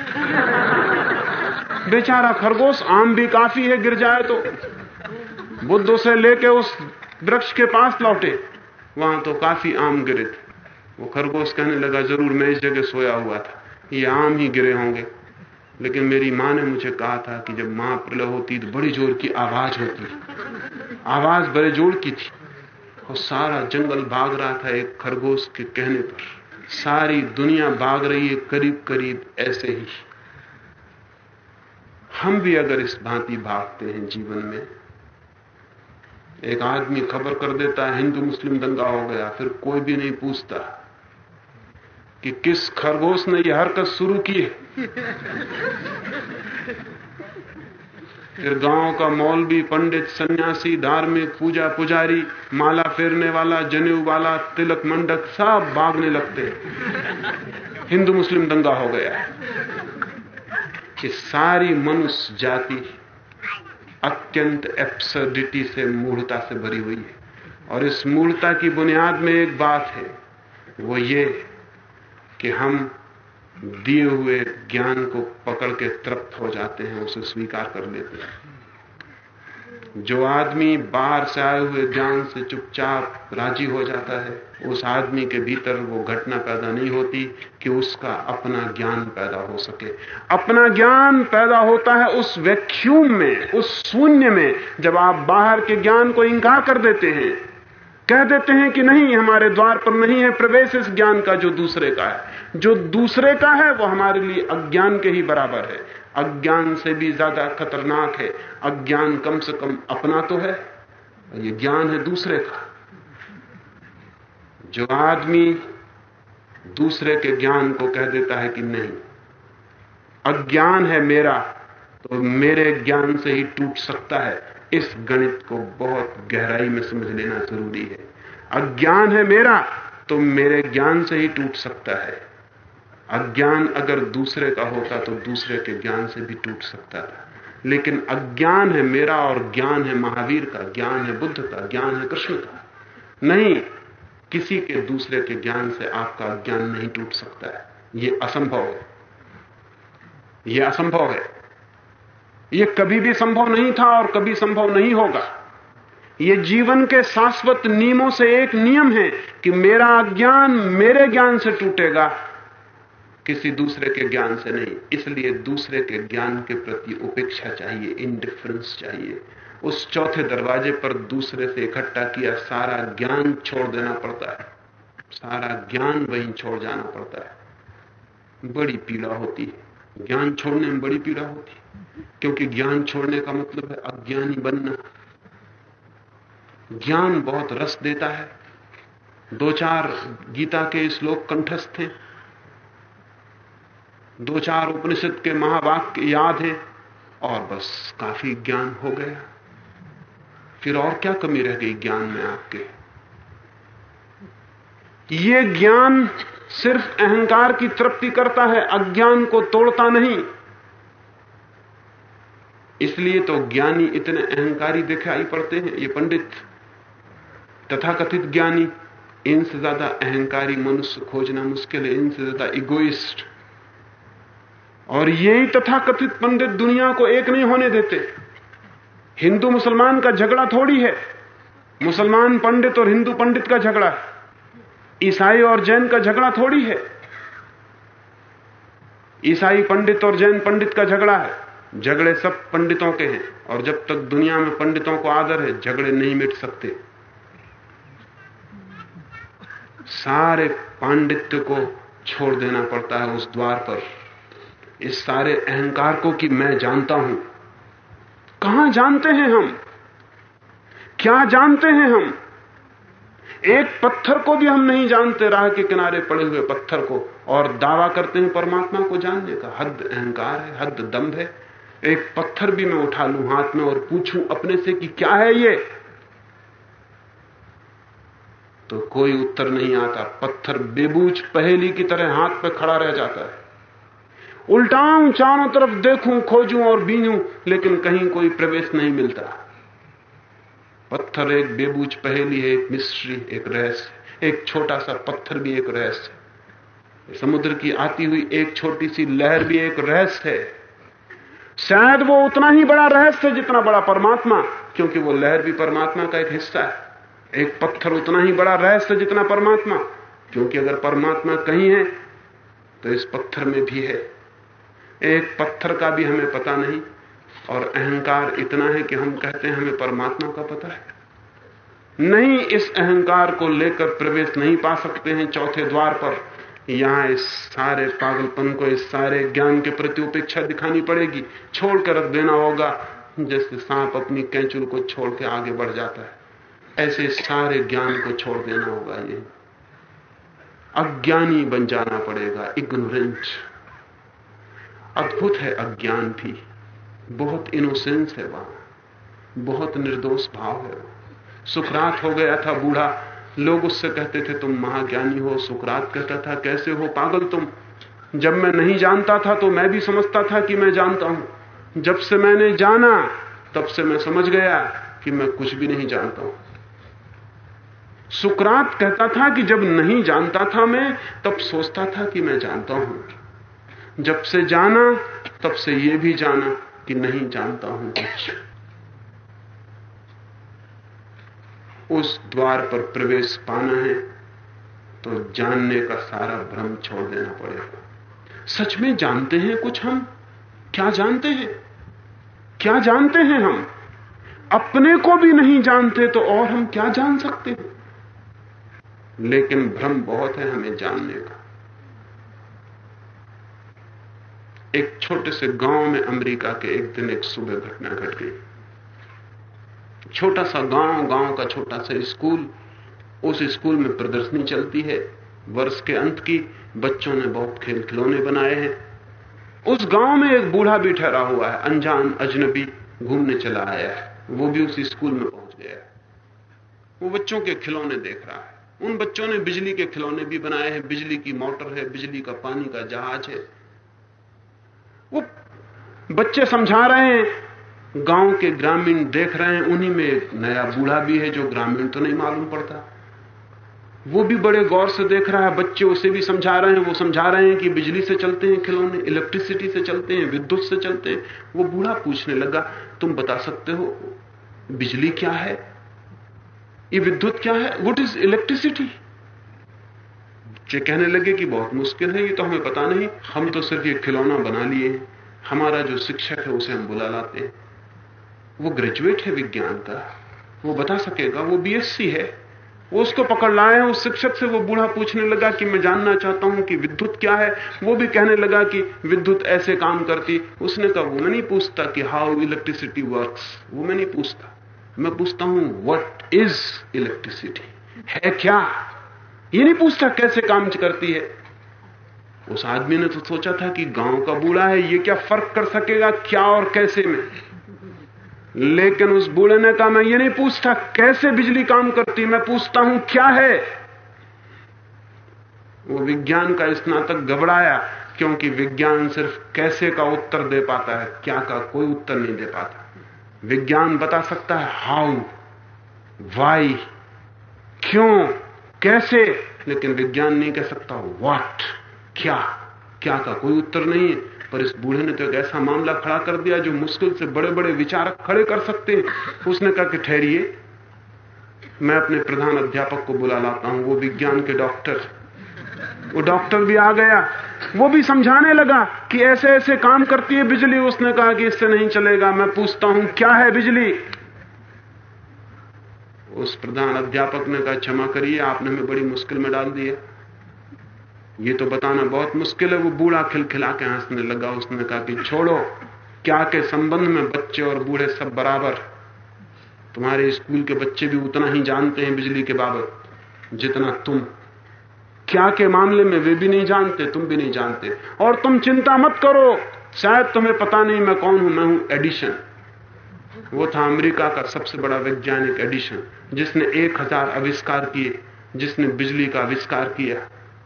बेचारा खरगोश आम भी काफ़ी है, गिर जाए तो। बुद्ध उसे लेके उस वृक्ष के पास लौटे। वहाँ तो काफ़ी आम गिरे थे। वो खरगोश कहने लगा, ज़रूर, मैं इस जगह सोया हुआ था। ये आम ही गिरे होंगे। लेकिन मेरी माँ ने मुझे कहा था कि जब माँ प्रलय होती तो बड़ी ज़ोर की आवाज़ होती। आवाज़ बड़े ज़ोर की थी। और सारा जंगल भाग रहा था एक खरगोश के कहने पर। सारी दुनिया भाग रही है करीब करीब ऐसे ही। हम भी अगर इस भांति भागते हैं जीवन में, एक आदमी खबर कर देता है, हिंदू, मुस्लिम दंगा हो गया। फिर कोई भी नहीं पूछता। कि किस खरगोश ने यह हरकत शुरू की है? फिर गाँव का मौलवी, पंडित, सन्यासी, धार्मिक, पूजा पुजारी, माला फेरने वाला, जनेऊ वाला, तिलक मंडक, सब भागने लगते हिंदू मुस्लिम दंगा हो गया कि सारी मनुष्य जाति अत्यंत एप्सर्डिटी से, मूढ़ता से भरी हुई है। और इस मूढ़ता की बुनियाद में एक बात है, वो ये कि हम दिए हुए ज्ञान को पकड़ के तृप्त हो जाते हैं, उसे स्वीकार कर लेते हैं। जो आदमी बाहर से आए हुए ज्ञान से चुपचाप राज़ी हो जाता है, उस आदमी के भीतर वो घटना पैदा नहीं होती कि उसका अपना ज्ञान पैदा हो सके। अपना ज्ञान पैदा होता है उस वैक्यूम में, उस शून्य में, जब आप बाहर के ज्ञान को इंकार कर देते हैं। कह देते हैं कि नहीं, हमारे द्वार पर नहीं है प्रवेश, इस ज्ञान का जो दूसरे का है। जो दूसरे का है, वो हमारे लिए अज्ञान के ही बराबर है। अज्ञान से भी ज़्यादा खतरनाक है। अज्ञान कम से कम अपना तो है ये ज्ञान है दूसरे का। जो आदमी दूसरे के ज्ञान को कह देता है कि नहीं, अज्ञान है मेरा तो मेरे ज्ञान से ही टूट सकता है। इस गणित को बहुत गहराई में समझ लेना ज़रूरी है। अज्ञान है मेरा तो मेरे ज्ञान से ही टूट सकता है। अज्ञान अगर दूसरे का होता तो दूसरे के ज्ञान से भी टूट सकता था। लेकिन अज्ञान है मेरा और ज्ञान है महावीर का, ज्ञान है बुद्ध का, ज्ञान है कृष्ण का। नहीं, किसी के दूसरे के ज्ञान से आपका ज्ञान नहीं टूट सकता है। यह असंभव है। यह असंभव है। यह कभी भी संभव नहीं था और कभी संभव नहीं होगा। यह जीवन के शाश्वत नियमों से एक नियम है कि मेरा ज्ञान मेरे ज्ञान से टूटेगा, किसी दूसरे के ज्ञान से नहीं। इसलिए दूसरे के ज्ञान के प्रति उपेक्षा चाहिए इंडिफरेंस चाहिए। उस चौथे दरवाजे पर दूसरे से इकट्ठा किया सारा ज्ञान छोड़ देना पड़ता है। सारा ज्ञान वहीं छोड़ जाना पड़ता है। बड़ी पीड़ा होती है। ज्ञान छोड़ने में बड़ी पीड़ा होती है। क्योंकि ज्ञान छोड़ने का मतलब है अज्ञानी बनना। ज्ञान बहुत रस देता है। दो चार गीता के श्लोक कंठस्थ हैं। दो चार उपनिषद के महावाक्य याद है और बस काफ़ी ज्ञान हो गया। फिर और क्या कमी रह गई ज्ञान में आपके? ये ज्ञान सिर्फ़ अहंकार की तृप्ति करता है, अज्ञान को तोड़ता नहीं। इसलिए तो ज्ञानी इतने अहंकारी दिखाई पड़ते हैं, ये पंडित। तथाकथित ज्ञानी, इनसे ज़्यादा अहंकारी मनुष्य खोजना मुश्किल है, इनसे ज़्यादा इगोइस्ट और यही तथाकथित पंडित दुनिया को एक नहीं होने देते। हिंदू मुसलमान का झगड़ा थोड़ी है। मुसलमान पंडित और हिंदू पंडित का झगड़ा है। ईसाई और जैन का झगड़ा थोड़ी है। ईसाई पंडित और जैन पंडित का झगड़ा है। झगड़े सब पंडितों के हैं और जब तक दुनिया में पंडितों को आदर है, झगड़े नहीं मिट सकते। सारे पांडित्य को छोड़ देना पड़ता है उस द्वार पर। इस सारे अहंकार को कि मैं जानता हूँ। कहाँ जानते हैं हम? क्या जानते हैं हम? एक पत्थर को भी हम नहीं जानते, राह के किनारे पड़े हुए पत्थर को। और दावा करते हैं परमात्मा को जानने का। हद अहंकार है, हद दम्भ है। एक पत्थर भी मैं उठा लूँ हाथ में और पूछूँ अपने से कि क्या है ये? तो कोई उत्तर नहीं आता। पत्थर बेबूझ पहेली की तरह हाथ पे खड़ा रह जाता है। उल्टाऊं, चारों तरफ़ देखूँ, खोजूं और बीनूं लेकिन कहीं कोई प्रवेश नहीं मिलता। पत्थर एक बेबूज पहेली है, एक मिस्ट्री एक रहस्य। एक छोटा सा पत्थर भी एक रहस्य। समुद्र की आती हुई एक छोटी सी लहर भी एक रहस्य है। शायद वो उतना ही बड़ा रहस्य जितना बड़ा परमात्मा, क्योंकि वो लहर भी परमात्मा का एक हिस्सा है। एक पत्थर उतना ही बड़ा रहस्य जितना परमात्मा, क्योंकि अगर परमात्मा कहीं है तो इस पत्थर में भी है। एक पत्थर का भी हमें पता नहीं, और अहंकार इतना है कि हम कहते हैं हमें परमात्मा का पता है। नहीं, इस अहंकार को लेकर प्रवेश नहीं पा सकते हैं चौथे द्वार पर। यहाँ इस सारे पागलपन को, इस सारे ज्ञान के प्रति उपेक्षा दिखानी पड़ेगी। छोड़ कर रख देना होगा, जैसे सांप अपनी कैंचुल को छोड़ के आगे बढ़ जाता है। ऐसे सारे ज्ञान को छोड़ देना होगा ये। अज्ञानी बन जाना पड़ेगा इग्नोरेंस अद्भुत है अज्ञान भी। बहुत इनोसेंस है वहाँ। बहुत निर्दोष भाव है। सुखरात हो गया था बूढ़ा लोग उससे कहते थे, तुम महाज्ञानी हो, सुकरात कहता था, कैसे हो पागल तुम? जब मैं नहीं जानता था तो मैं भी समझता था कि मैं जानता हूँ। जब से मैंने जाना, तब से मैं समझ गया कि मैं कुछ भी नहीं जानता हूँ। सुकरात कहता था कि जब नहीं जानता था मैं, तब सोचता था कि मैं जानता हूँ। जब से जाना, तब से यह भी जाना कि नहीं जानता हूँ कुछ। उस द्वार पर प्रवेश पाना है तो जानने का सारा भ्रम छोड़ देना पड़ेगा। सच में जानते हैं कुछ हम? क्या जानते हैं? क्या जानते हैं हम? अपने को भी नहीं जानते तो और हम क्या जान सकते हैं? लेकिन भ्रम बहुत है हमें जानने का। एक छोटे से गाँव में अमेरिका के एक दिन एक सुबह घटना घट गई। छोटा सा गाँव गाँव का छोटा सा स्कूल। उस स्कूल में प्रदर्शनी चलती है। वर्ष के अंत की बच्चों ने बहुत खेल खिलौने बनाए हैं। उस गाँव में एक बूढ़ा भी ठहरा हुआ है। अनजान अजनबी घूमने चला आया है। वो भी उस स्कूल में पहुँच गया है। वो बच्चों के खिलौने देख रहा है। उन बच्चों ने बिजली के खिलौने भी बनाए हैं। बिजली की मोटर है, बिजली का पानी का जहाज़ है। वो बच्चे समझा रहे हैं गाँव के ग्रामीण देख रहे हैं, उन्हीं में एक नया बूढ़ा भी है जो ग्रामीण तो नहीं मालूम पड़ता। वो भी बड़े गौर से देख रहा है, बच्चे उसे भी समझा रहे हैं, वो समझा रहे हैं कि बिजली से चलते हैं खिलौने इलेक्ट्रिसिटी से चलते हैं, विद्युत से चलते हैं। वो बूढ़ा पूछने लगा, तुम बता सकते हो, बिजली क्या है? ये विद्युत क्या है? वट इज़ इलेक्ट्रिसिटी बच्चे कहने लगे कि बहुत मुश्किल है, ये तो हमें पता नहीं। हम तो सिर्फ़ ये खिलौना बना लिए हमारा जो शिक्षक है, उसे हम बुला लाते हैं। वो ग्रेजुएट है विज्ञान का, वो बता सकेगा, वो बीएससी है। वो उसको पकड़ लाए हैं, उस शिक्षक से वो बूढ़ा पूछने लगा कि मैं जानना चाहता हूँ कि विद्युत क्या है। वो भी कहने लगा कि विद्युत ऐसे काम करती। उसने कहा, वो मैं नहीं पूछता कि हाउ इलेक्ट्रिसिटी वर्क्स वो मैं नहीं पूछता। मैं पूछता हूँ व्हाट इज़ इलेक्ट्रिसिटी है क्या? ये नहीं पूछता कैसे काम करती है। उस आदमी ने तो सोचा था कि गाँव का बूढ़ा है, ये क्या फ़र्क कर सकेगा, क्या और कैसे में? लेकिन उस बूढ़े ने कहा मैं ये नहीं पूछता, कैसे बिजली काम करती? मैं पूछता हूँ, क्या है? वो विज्ञान का स्नातक घबराया, क्योंकि विज्ञान सिर्फ़ कैसे का उत्तर दे पाता है, क्या का कोई उत्तर नहीं दे पाता। विज्ञान बता सकता है, हाउ? वाई क्यों? कैसे? लेकिन विज्ञान नहीं कह सकता व्हाट क्या? क्या का कोई उत्तर नहीं है? पर इस बूढ़े ने तो एक ऐसा मामला खड़ा कर दिया जो मुश्किल से बड़े बड़े विचारक खड़े कर सकते हैं। उसने कहा कि ठहरिए, मैं अपने प्रधान अध्यापक को बुला लाता हूँ, वो विज्ञान के डॉक्टर वो डॉक्टर भी आ गया। वो भी समझाने लगा कि ऐसे ऐसे काम करती है बिजली। उसने कहा कि इससे नहीं चलेगा, मैं पूछता हूँ, क्या है बिजली? उस प्रधान अध्यापक ने कहा, क्षमा करिए, आपने हमें बड़ी मुश्किल में डाल दिया ये तो बताना बहुत मुश्किल है, वो बूढ़ा खिलखिला के हंसने लगा, उसने कहा कि छोड़ो, क्या के संबंध में बच्चे और बूढ़े सब बराबर? तुम्हारे स्कूल के बच्चे भी उतना ही जानते हैं बिजली के बाबत, जितना तुम। क्या के मामले में वे भी नहीं जानते, तुम भी नहीं जानते। और तुम चिंता मत करो, शायद तुम्हें पता नहीं मैं कौन हूँ, मैं हूँ एडिशन। वो था अमेरिका का सबसे बड़ा वैज्ञानिक एडिशन, जिसने एक हज़ार आविष्कार किए, जिसने बिजली का आविष्कार किया।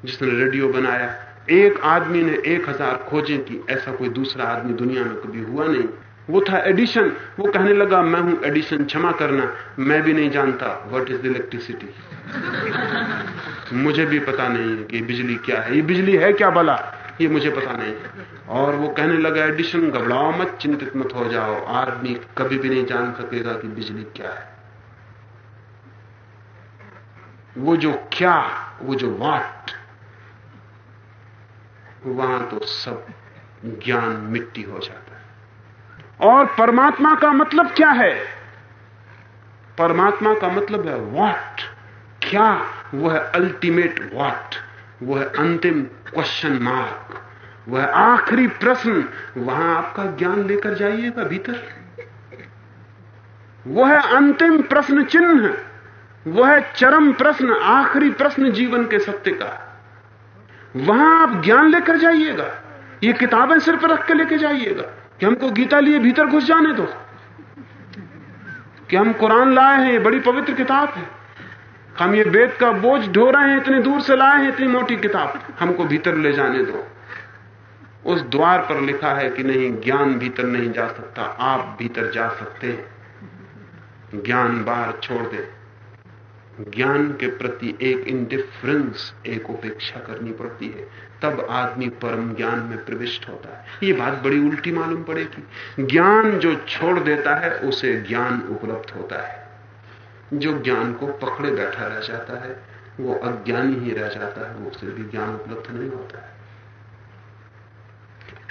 जिसने रेडियो बनाया। एक आदमी ने एक हज़ार खोजें की, ऐसा कोई दूसरा आदमी दुनिया में कभी हुआ नहीं। वो था एडिशन। वो कहने लगा, मैं हूँ एडिशन, क्षमा करना। मैं भी नहीं जानता व्हाट इज़ इलेक्ट्रिसिटी मुझे भी पता नहीं है कि बिजली क्या है। ये बिजली है क्या भला ये मुझे पता नहीं और वो कहने लगा, एडिशन, घबराओ मत, चिंतित मत हो जाओ। आदमी कभी भी नहीं जान सकेगा कि बिजली क्या है। वो जो क्या, वो जो वाट वहाँ तो सब ज्ञान मिट्टी हो जाता है। और परमात्मा का मतलब क्या है? परमात्मा का मतलब है व्हाट क्या? वह है अल्टीमेट व्हाट वह अंतिम क्वेश्चन मार्क वह आखिरी प्रश्न? वहाँ आपका ज्ञान लेकर जाइएगा भीतर। वह अंतिम प्रश्न चिन्ह? वह चरम प्रश्न, आखिरी प्रश्न जीवन के सत्य का? वहाँ आप ज्ञान लेकर जाइएगा। ये किताबें सिर पर रख के लेके जाइएगा। कि हमको गीता लिए भीतर घुस जाने दो। कि हम कुरान लाए हैं, ये बड़ी पवित्र किताब है। हम ये वेद का बोझ ढो रहे हैं, इतने दूर से लाए हैं, इतनी मोटी किताब। हमको भीतर ले जाने दो। उस द्वार पर लिखा है कि नहीं, ज्ञान भीतर नहीं जा सकता, आप भीतर जा सकते हैं। ज्ञान बाहर छोड़ दे। ज्ञान के प्रति एक इंडिफरेंस एक उपेक्षा करनी पड़ती है। तब आदमी परम ज्ञान में प्रविष्ट होता है। ये बात बड़ी उल्टी मालूम पड़ेगी। ज्ञान जो छोड़ देता है, उसे ज्ञान उपलब्ध होता है। जो ज्ञान को पकड़े बैठा रह जाता है, वो अज्ञानी ही रह जाता है उसे भी ज्ञान उपलब्ध नहीं होता है।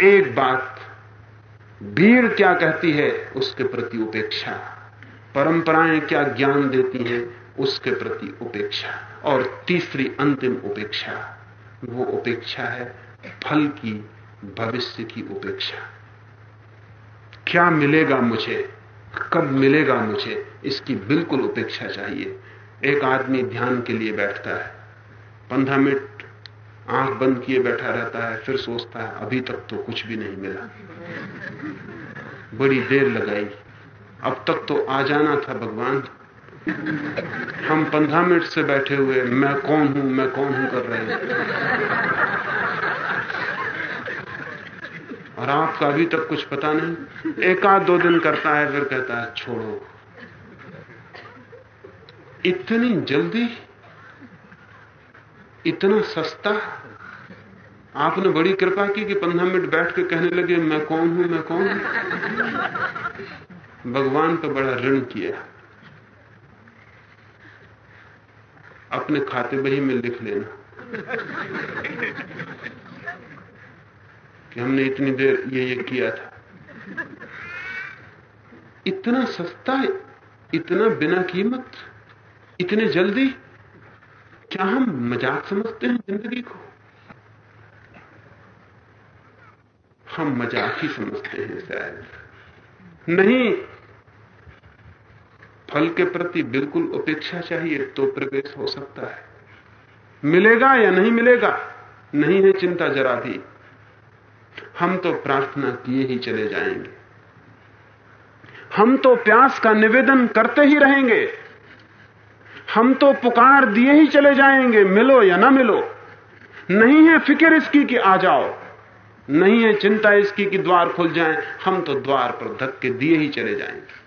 एक बात भीड़ क्या कहती है, उसके प्रति उपेक्षा। परंपराएँ क्या ज्ञान देती हैं उसके प्रति उपेक्षा। और तीसरी अंतिम उपेक्षा, वो उपेक्षा है फल की, भविष्य की उपेक्षा। क्या मिलेगा मुझे? कब मिलेगा मुझे? इसकी बिल्कुल उपेक्षा चाहिए। एक आदमी ध्यान के लिए बैठता है। पंद्रह मिनट आँख बंद किए बैठा रहता है, फिर सोचता है, अभी तक तो कुछ भी नहीं मिला। बड़ी देर लगाई। अब तक तो आ जाना था भगवान। हम पंद्रह मिनट से बैठे हुए मैं कौन हूँ? मैं कौन हूँ कर रहे हैं? और आपका अभी तक कुछ पता नहीं? एक आध दो दिन करता है, फिर कहता है, छोड़ो। इतनी जल्दी? इतना सस्ता? आपने बड़ी कृपा की कि पंद्रह मिनट बैठ के कहने लगे, मैं कौन हूँ? मैं कौन हूँ? भगवान पर बड़ा ऋण किया। अपने खाते बही में लिख लेना। कि हमने इतनी देर ये ये किया था। इतना सस्ता, इतना बिना कीमत, इतने जल्दी, क्या हम मज़ाक समझते हैं ज़िंदगी को? हम मज़ाक ही समझते हैं शायद। नहीं फल के प्रति बिल्कुल उपेक्षा चाहिए तो प्रवेश हो सकता है। मिलेगा या नहीं मिलेगा? नहीं है चिंता जरा भी। हम तो प्रार्थना किए ही चले जाएँगे। हम तो प्यास का निवेदन करते ही रहेंगे। हम तो पुकार दिए ही चले जाएँगे, मिलो या ना मिलो। नहीं है फ़िक्र इसकी कि आ जाओ। नहीं है चिंता इसकी कि द्वार खुल जाए। हम तो द्वार पर धक्के दिए ही चले जाएँगे।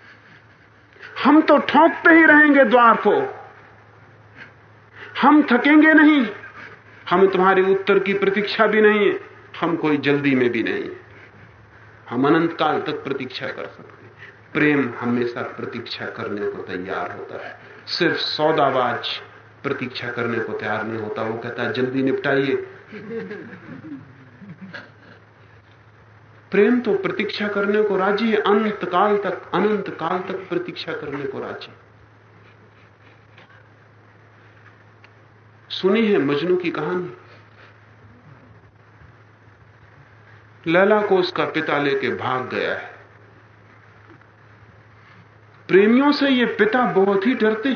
हम तो ठोंकते ही रहेंगे द्वार को। हम थकेंगे नहीं। हमें तुम्हारे उत्तर की प्रतीक्षा भी नहीं है। हम कोई जल्दी में भी नहीं हम अनंत काल तक प्रतीक्षा कर सकते प्रेम हमेशा प्रतीक्षा करने को तैयार होता है। सिर्फ़ सौदाबाज प्रतीक्षा करने को तैयार नहीं होता। वो कहता है, जल्दी निपटाइए। प्रेम तो प्रतीक्षा करने को राज़ी है अनंत काल तक, अनंत काल तक प्रतीक्षा करने को राज़ी सुनी है मजनू की कहानी। लैला को उसका पिता लेके भाग गया है। प्रेमियों से ये पिता बहुत ही डरते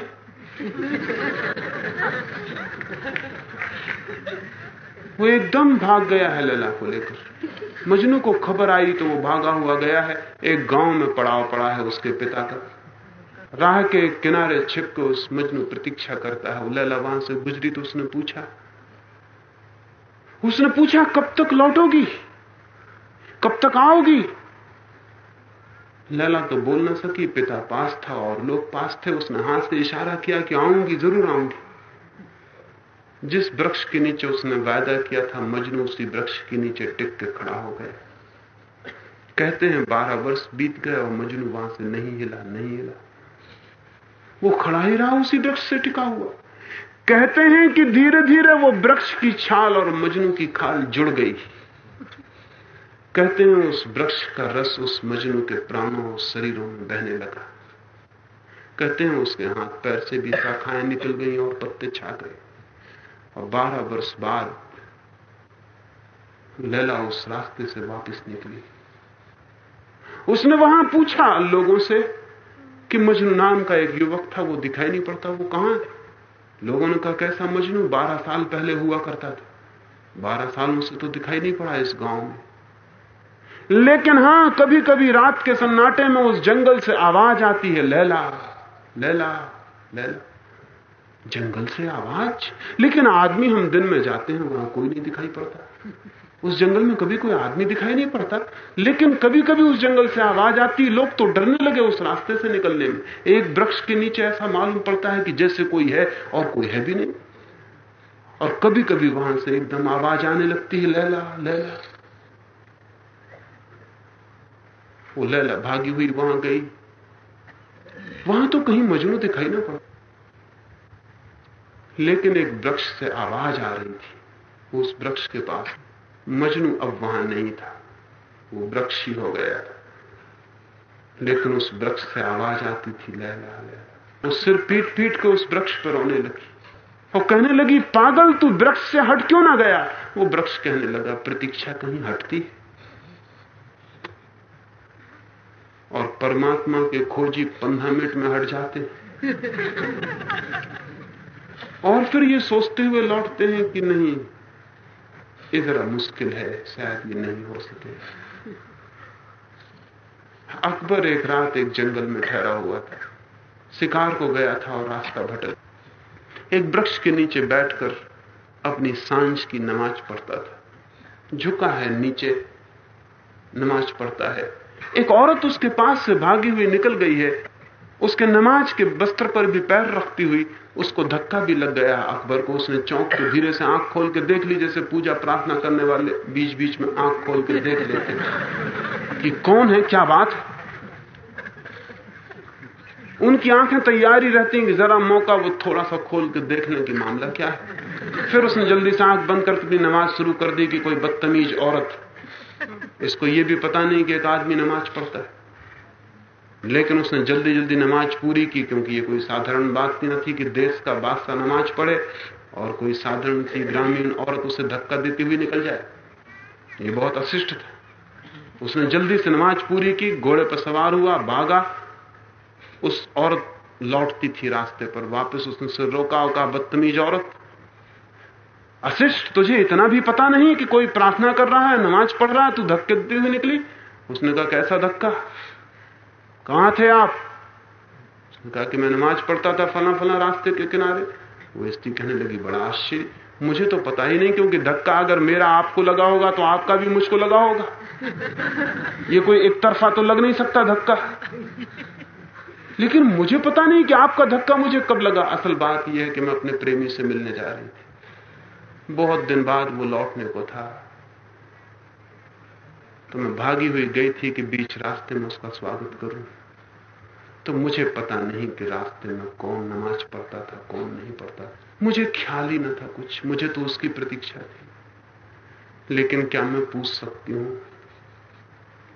वो एकदम भाग गया है लला को लेकर। मजनू को खबर आई तो वो भागा हुआ गया है। एक गाँव में पड़ाव पड़ा है उसके पिता का। राह के किनारे छिप के उस मजनू प्रतीक्षा करता है। लला वहाँ से गुजरी तो उसने पूछा उसने पूछा, कब तक लौटोगी? कब तक आओगी? लला तो बोल ना सकी। पिता पास था और लोग पास थे। उसने हाथ से इशारा किया कि आऊँगी, ज़रूर आऊँगी। जिस वृक्ष के नीचे उसने वायदा किया था मजनू उसी वृक्ष के नीचे टिक के खड़ा हो गया। कहते हैं, बारह वर्ष बीत गए और मजनू वहाँ से नहीं हिला नहीं हिला। वो खड़ा ही रहा, उसी वृक्ष से टिका हुआ। कहते हैं कि धीरे धीरे वो वृक्ष की छाल और मजनू की खाल जुड़ गई। कहते हैं, उस वृक्ष का रस उस मजनू के प्राणों और शरीरों में बहने लगा। कहते हैं, उसके हाथ पैर से भी शाखाएँ निकल गई और पत्ते छा गए। और बारह वर्ष बाद लैला उस रास्ते से वापस निकली। उसने वहाँ पूछा लोगों से कि मजनू नाम का एक युवक था, वो दिखाई नहीं पड़ता, वो कहाँ है? लोगों ने कहा, कैसा मजनू? बारह साल पहले हुआ करता था। बारह सालों से तो दिखाई नहीं पड़ा इस गाँव में। लेकिन हाँ कभी कभी रात के सन्नाटे में उस जंगल से आवाज़ आती है, लैला लैला लैला। जंगल से आवाज़। लेकिन आदमी हम दिन में जाते हैं, वहाँ कोई नहीं दिखाई पड़ता। उस जंगल में कभी कोई आदमी दिखाई नहीं पड़ता। लेकिन कभी कभी उस जंगल से आवाज़ आती, लोग तो डरने लगे उस रास्ते से निकलने में। एक वृक्ष के नीचे ऐसा मालूम पड़ता है कि जैसे कोई है और कोई है भी नहीं। और कभी कभी वहाँ से एकदम आवाज़ आने लगती है, लैला लैला। वो लैला भागी हुई वहाँ गई। वहाँ तो कहीं मजनू दिखाई ना पड़ा। लेकिन एक वृक्ष से आवाज़ आ रही थी। उस वृक्ष के पास मजनू अब वहाँ नहीं था। वो वृक्ष ही हो गया था। लेकिन उस वृक्ष से आवाज़ आती थी लैला लैला वो सिर पीट पीट के उस वृक्ष पर रोने लगी। और कहने लगी, पागल, तू वृक्ष से हट क्यों ना गया? वो वृक्ष कहने लगा, प्रतीक्षा कहीं हटती और परमात्मा के खोजी पंद्रह मिनट में हट जाते और फिर ये सोचते हुए लौटते हैं कि नहीं ये जरा मुश्किल है, शायद ये नहीं हो सके। अकबर एक रात एक जंगल में ठहरा हुआ था। शिकार को गया था और रास्ता भटक। एक वृक्ष के नीचे बैठकर अपनी साँझ की नमाज़ पढ़ता था। झुका है नीचे, नमाज़ पढ़ता है। एक औरत उसके पास से भागी हुई निकल गई है। उसके नमाज़ के बस्तर पर भी पैर रखती हुई उसको धक्का भी लग गया अकबर को। उसने चौंक के धीरे से आँख खोल के देख ली, जैसे पूजा प्रार्थना करने वाले बीच बीच में आँख खोल के देख लेते कि कौन है, क्या बात है? उनकी आँखें तैयारी रहती हैं कि जरा मौका वो थोड़ा सा खोल के देखने की मामला क्या है। फिर उसने जल्दी से आँख बंद करके अपनी नमाज़ शुरू कर दी कि कोई बदतमीज औरत, इसको ये भी पता नहीं कि एक आदमी नमाज़ पढ़ता है। लेकिन उसने जल्दी जल्दी नमाज़ पूरी की, क्योंकि ये कोई साधारण बात भी न थी कि देश का बादशाह नमाज़ पढ़े और कोई साधारण सी ग्रामीण औरत उसे धक्का देती हुई निकल जाए। ये बहुत अशिष्ट था। उसने जल्दी से नमाज़ पूरी की, घोड़े पर सवार हुआ, भागा। उस औरत लौटती थी रास्ते पर, वापस उसने सिर रोका और बदतमीज औरत। अशिष्ट तुझे इतना भी पता नहीं कि कोई प्रार्थना कर रहा है, नमाज़ पढ़ रहा है, तू धक्के देती हुई निकली? उसने कहा, कैसा धक्का? कहाँ थे आप? कहा कि मैं नमाज़ पढ़ता था फला फला रास्ते के किनारे। वो स्त्री कहने लगी, बड़ा आश्चर्य। मुझे तो पता ही नहीं क्योंकि धक्का अगर मेरा आपको लगा होगा तो आपका भी मुझको लगा होगा। ये कोई एक तरफा तो लग नहीं सकता धक्का। लेकिन मुझे पता नहीं कि आपका धक्का मुझे कब लगा। असल बात यह है कि मैं अपने प्रेमी से मिलने जा रही थी। बहुत दिन बाद वो लौटने को था। तो मैं भागी हुई गई थी कि बीच रास्ते में उसका स्वागत करूँ। तो मुझे पता नहीं कि रास्ते में कौन नमाज़ पढ़ता था, कौन नहीं पढ़ता। मुझे ख्याल ही न था कुछ, मुझे तो उसकी प्रतीक्षा थी। लेकिन क्या मैं पूछ सकती हूँ,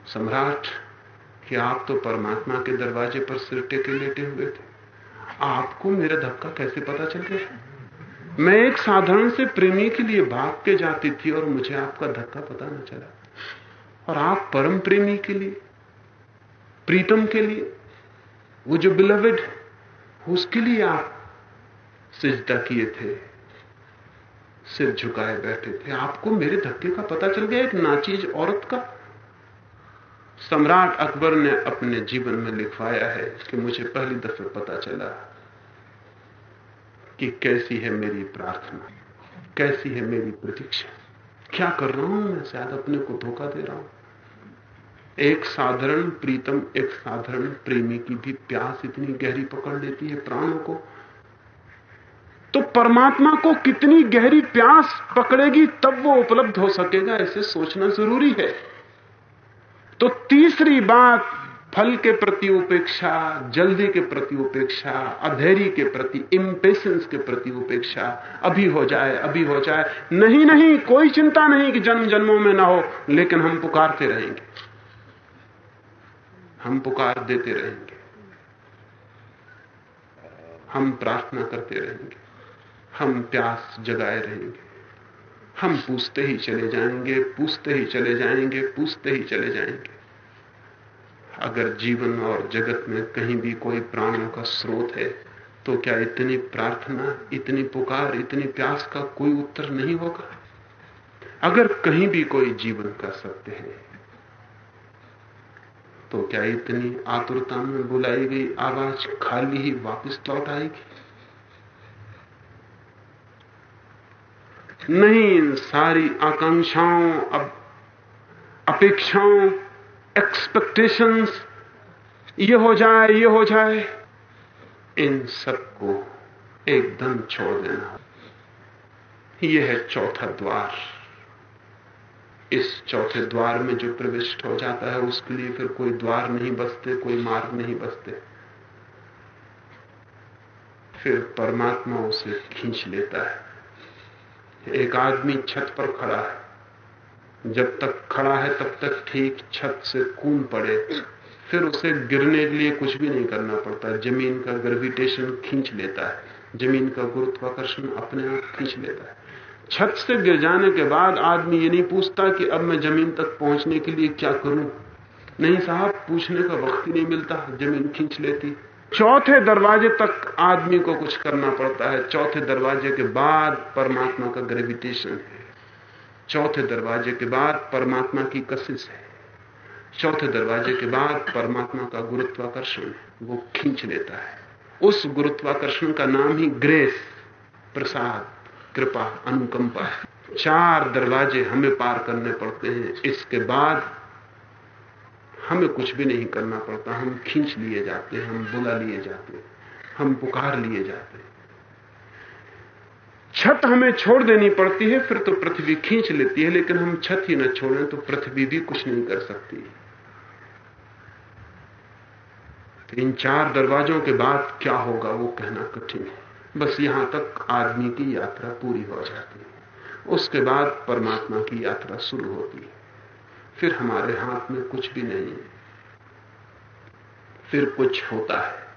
सम्राट, कि आप तो परमात्मा के दरवाजे पर सिर टेके लेटे हुए थे। आपको मेरा धक्का कैसे पता चल गया? मैं एक साधारण से प्रेमी के लिए भाग के जाती थी और मुझे आपका धक्का पता न चला। और आप परम प्रेमी के लिए, प्रीतम के लिए, वो जो बिलवेड उसके लिए आप सिजदा किए थे, सिर झुकाए बैठे थे। आपको मेरे धक्के का पता चल गया, एक नाचीज औरत का? सम्राट अकबर ने अपने जीवन में लिखवाया है कि मुझे पहली दफे पता चला कि कैसी है मेरी प्रार्थना, कैसी है मेरी प्रतीक्षा। क्या कर रहा हूँ मैं? शायद अपने को धोखा दे रहा हूँ। एक साधारण प्रीतम, एक साधारण प्रेमी की भी प्यास इतनी गहरी पकड़ लेती है प्राणों को। तो परमात्मा को कितनी गहरी प्यास पकड़ेगी, तब वो उपलब्ध हो सकेगा, ऐसे सोचना ज़रूरी है। तो तीसरी बात, फल के प्रति उपेक्षा, जल्दी के प्रति उपेक्षा, अधेरी के प्रति इम्पेशंस के प्रति उपेक्षा, अभी हो जाए, अभी हो जाए। नहीं नहीं, कोई चिंता नहीं कि जन्म जन्मों में ना हो, लेकिन हम पुकारते रहेंगे। हम पुकार देते रहेंगे। हम प्रार्थना करते रहेंगे। हम प्यास जगाए रहेंगे। हम पूछते ही चले जाएँगे, पूछते ही चले जाएँगे, पूछते ही चले जाएँगे। अगर जीवन और जगत में कहीं भी कोई प्राणों का स्रोत है तो क्या इतनी प्रार्थना, इतनी पुकार, इतनी प्यास का कोई उत्तर नहीं होगा? अगर कहीं भी कोई जीवन का सत्य है तो क्या इतनी आतुरता में बुलाई गई? आवाज़ खाली ही वापस लौट आएगी नहीं इन सारी आकांक्षाओं, अब अपेक्षाओं एक्सपेक्टेशंस ये हो जाए, ये हो जाए। इन सबको एकदम छोड़ देना। यह है चौथा द्वार। इस चौथे द्वार में जो प्रविष्ट हो जाता है उसके लिए फिर कोई द्वार नहीं बसते, कोई मार्ग नहीं बसते। फिर परमात्मा उसे खींच लेता है। एक आदमी छत पर खड़ा है। जब तक खड़ा है, तब तक ठीक छत से कून पड़े। फिर उसे गिरने के लिए कुछ भी नहीं करना पड़ता। ज़मीन का ग्रेविटेशन खींच लेता है। ज़मीन का गुरुत्वाकर्षण अपने आप खींच लेता है। छत से गिर जाने के बाद आदमी ये नहीं पूछता कि अब मैं ज़मीन तक पहुँचने के लिए क्या करूँ? नहीं साहब, पूछने का वक्त ही नहीं मिलता, ज़मीन खींच लेती। चौथे दरवाजे तक आदमी को कुछ करना पड़ता है। चौथे दरवाजे के बाद परमात्मा का ग्रेविटेशन है। चौथे दरवाजे के बाद परमात्मा की कशिश है। चौथे दरवाजे के बाद परमात्मा का गुरुत्वाकर्षण वो खींच लेता है। उस गुरुत्वाकर्षण का नाम ही ग्रेस प्रसाद। कृपा अनुकंपा। चार दरवाजे हमें पार करने पड़ते हैं। इसके बाद हमें कुछ भी नहीं करना पड़ता। हम खींच लिए जाते हैं, हम बुला लिए जाते हैं, हम पुकार लिए जाते हैं। छत हमें छोड़ देनी पड़ती है, फिर तो पृथ्वी खींच लेती है, लेकिन हम छत ही न छोड़ें तो पृथ्वी भी कुछ नहीं कर सकती। तो इन चार दरवाजों के बाद क्या होगा वो कहना कठिन है। बस यहाँ तक आदमी की यात्रा पूरी हो जाती है। उसके बाद परमात्मा की यात्रा शुरू होती है। फिर हमारे हाथ में कुछ भी नहीं है। फिर कुछ होता है।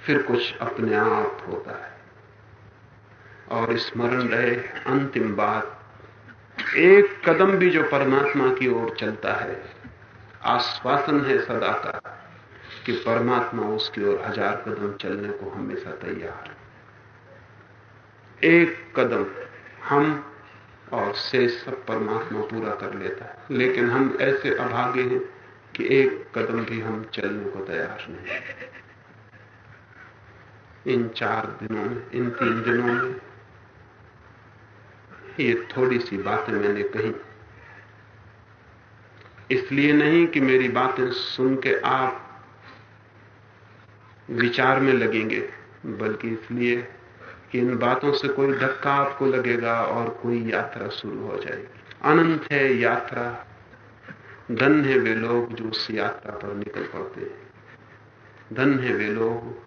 फिर कुछ अपने आप होता है। और स्मरण रहे, अंतिम बात, एक कदम भी जो परमात्मा की ओर चलता है, आश्वासन है सदा का कि परमात्मा उसकी ओर हज़ार कदम चलने को हमेशा तैयार है। एक कदम हम और से सब परमात्मा पूरा कर लेता है। लेकिन हम ऐसे अभागे हैं कि एक कदम भी हम चलने को तैयार नहीं इन चार दिनों में, इन तीन दिनों में ये थोड़ी सी बातें मैंने कही। इसलिए नहीं कि मेरी बातें सुन के आप विचार में लगेंगे, बल्कि इसलिए कि इन बातों से कोई धक्का आपको लगेगा और कोई यात्रा शुरू हो जाएगी। अनंत है यात्रा, धन है वे लोग जो उस यात्रा पर निकल पड़ते हैं। धन है वे लोग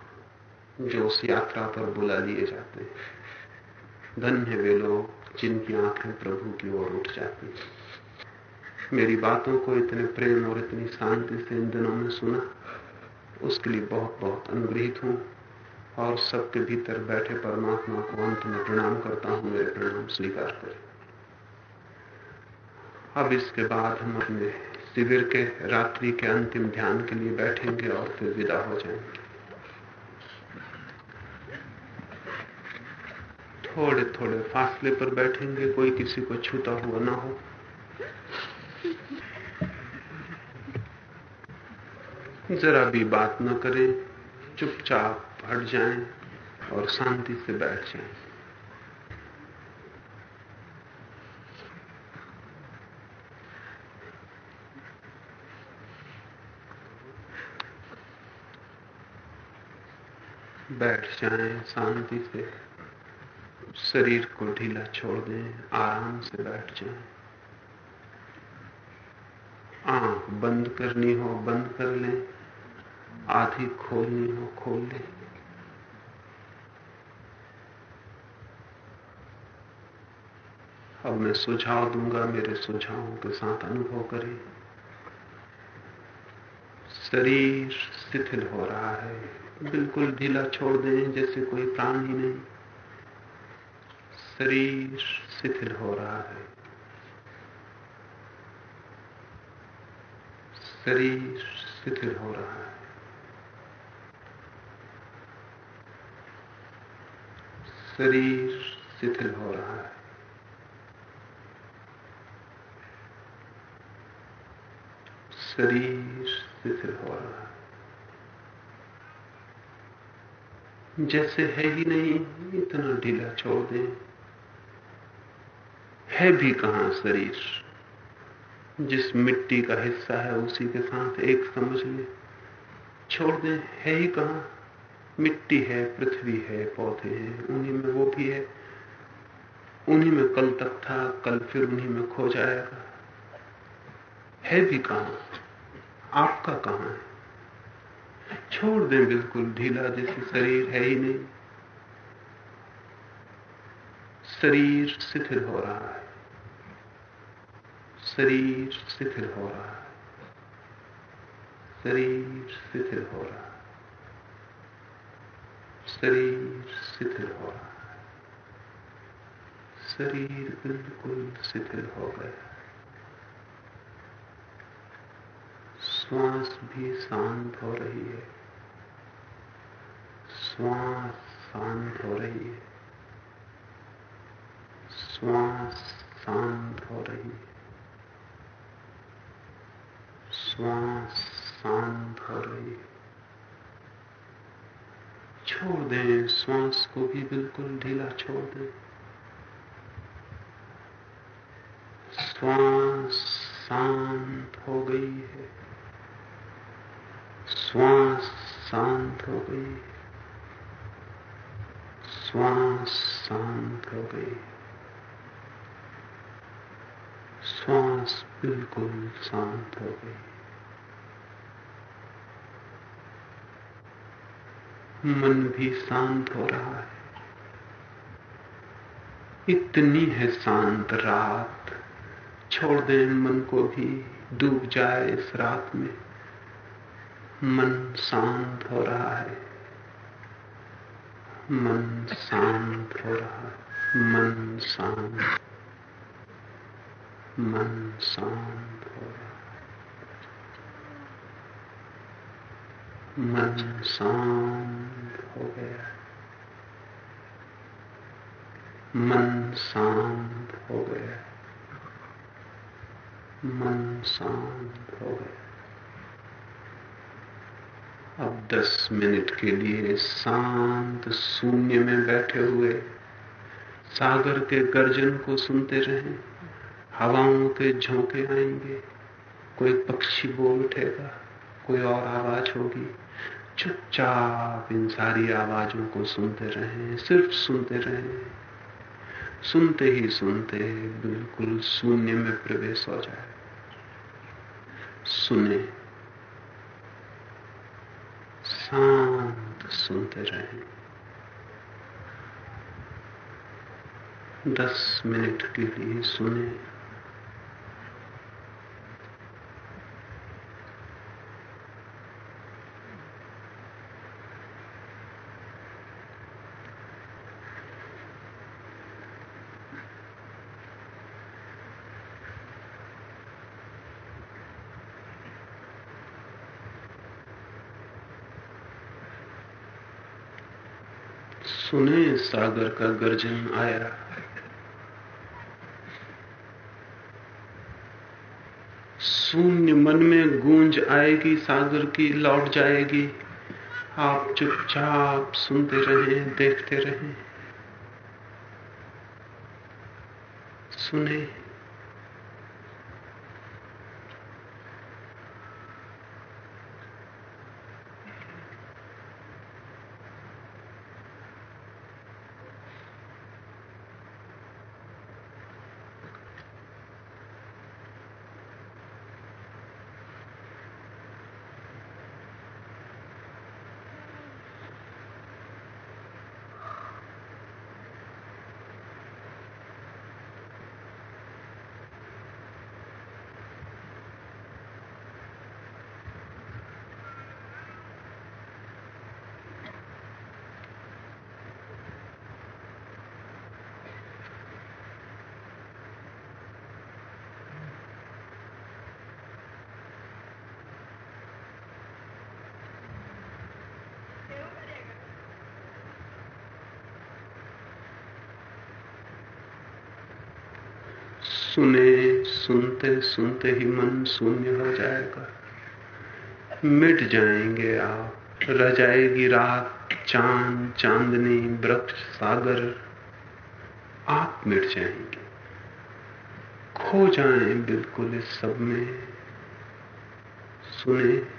जो उस यात्रा पर बुला लिए जाते हैं। धन है वे लोग जिनकी आँखें प्रभु की ओर उठ जाती मेरी बातों को इतने प्रेम और इतनी शांति से इन दिनों में सुना। उसके लिए बहुत बहुत अनुग्रहित हूँ और सबके भीतर बैठे परमात्मा को अंत में प्रणाम करता हूँ, मेरे प्रणाम स्वीकार करें। अब इसके बाद हम अपने शिविर के रात्रि के अंतिम ध्यान के लिए बैठेंगे और फिर विदा हो जाएँगे। थोड़े थोड़े फासले पर बैठेंगे, कोई किसी को छूता हुआ ना हो। जरा भी बात न करें, चुपचाप हट जाएँ और शांति से बैठ जाएँ। बैठ जाएँ, शांति से। शरीर को ढीला छोड़ दें, आराम से बैठ जाएँ। आँख बंद करनी हो, बंद कर लें। आधी खोलनी हो खोल लें। अब मैं सुझाव दूँगा, मेरे सुझावों के साथ अनुभव करें। शरीर शिथिल हो रहा है, बिल्कुल ढीला छोड़ दें, जैसे कोई प्राण ही नहीं। शरीर शिथिल हो रहा है। शरीर शिथिल हो रहा है। शरीर शिथिल हो रहा है। शरीर शिथिल हो रहा है। जैसे है ही नहीं, इतना ढीला छोड़ दें। है भी कहाँ शरीर? जिस मिट्टी का हिस्सा है उसी के साथ एक समझ ले। छोड़ दें, है ही कहाँ? मिट्टी है, पृथ्वी है, पौधे हैं, उन्हीं में वो भी है। उन्हीं में कल तक था, कल फिर उन्हीं में खो जाएगा। है भी कहाँ आपका कहाँ है। छोड़ दें बिल्कुल ढीला, जैसे शरीर है ही नहीं। शरीर शिथिल हो रहा है। शरीर शिथिल हो रहा है। शरीर शिथिल हो रहा है। शरीर शिथिल हो रहा है शरीर बिल्कुल शिथिल हो गया। श्वास भी शांत हो रही है। श्वास शांत हो रही है। श्वास शांत हो रही है। श्वास शांत हो रही है। छोड़ दें श्वास को भी बिल्कुल ढीला छोड़ दें। श्वास शांत हो गई है। श्वास शांत हो गई श्वास शांत हो गई श्वास बिल्कुल शांत हो गई मन भी शांत हो रहा है। इतनी है शांत रात। छोड़ दें मन को भी, डूब जाए इस रात में। मन शांत हो रहा है। मन शांत हो रहा है। मन शांत। मन शांत हो रहा है। मन शांत। हो गया। मन शांत हो गया। मन शांत हो गया। अब दस मिनट के लिए शांत शून्य में बैठे हुए सागर के गर्जन को सुनते रहें। हवाओं के झोंके आएँगे। कोई पक्षी बोल उठेगा, कोई और आवाज़ होगी। चुपचाप इन सारी आवाजों को सुनते रहे, सिर्फ़ सुनते रहे। सुनते ही सुनते बिल्कुल शून्य में प्रवेश हो जाए। सुने। शांत सुनते रहे। दस मिनट के लिए सुने सुने सागर का गर्जन आया। शून्य मन में गूंज आएगी, सागर की लौट जाएगी। आप चुपचाप सुनते रहे, देखते रहे। सुने। सुने, सुनते सुनते ही मन शून्य हो जाएगा। मिट जाएँगे आप, रह जाएगी रात, चाँद, चांदनी, वृक्ष, सागर। आप मिट जाएँगे। खो जाएँ बिल्कुल इस सब में। सुने।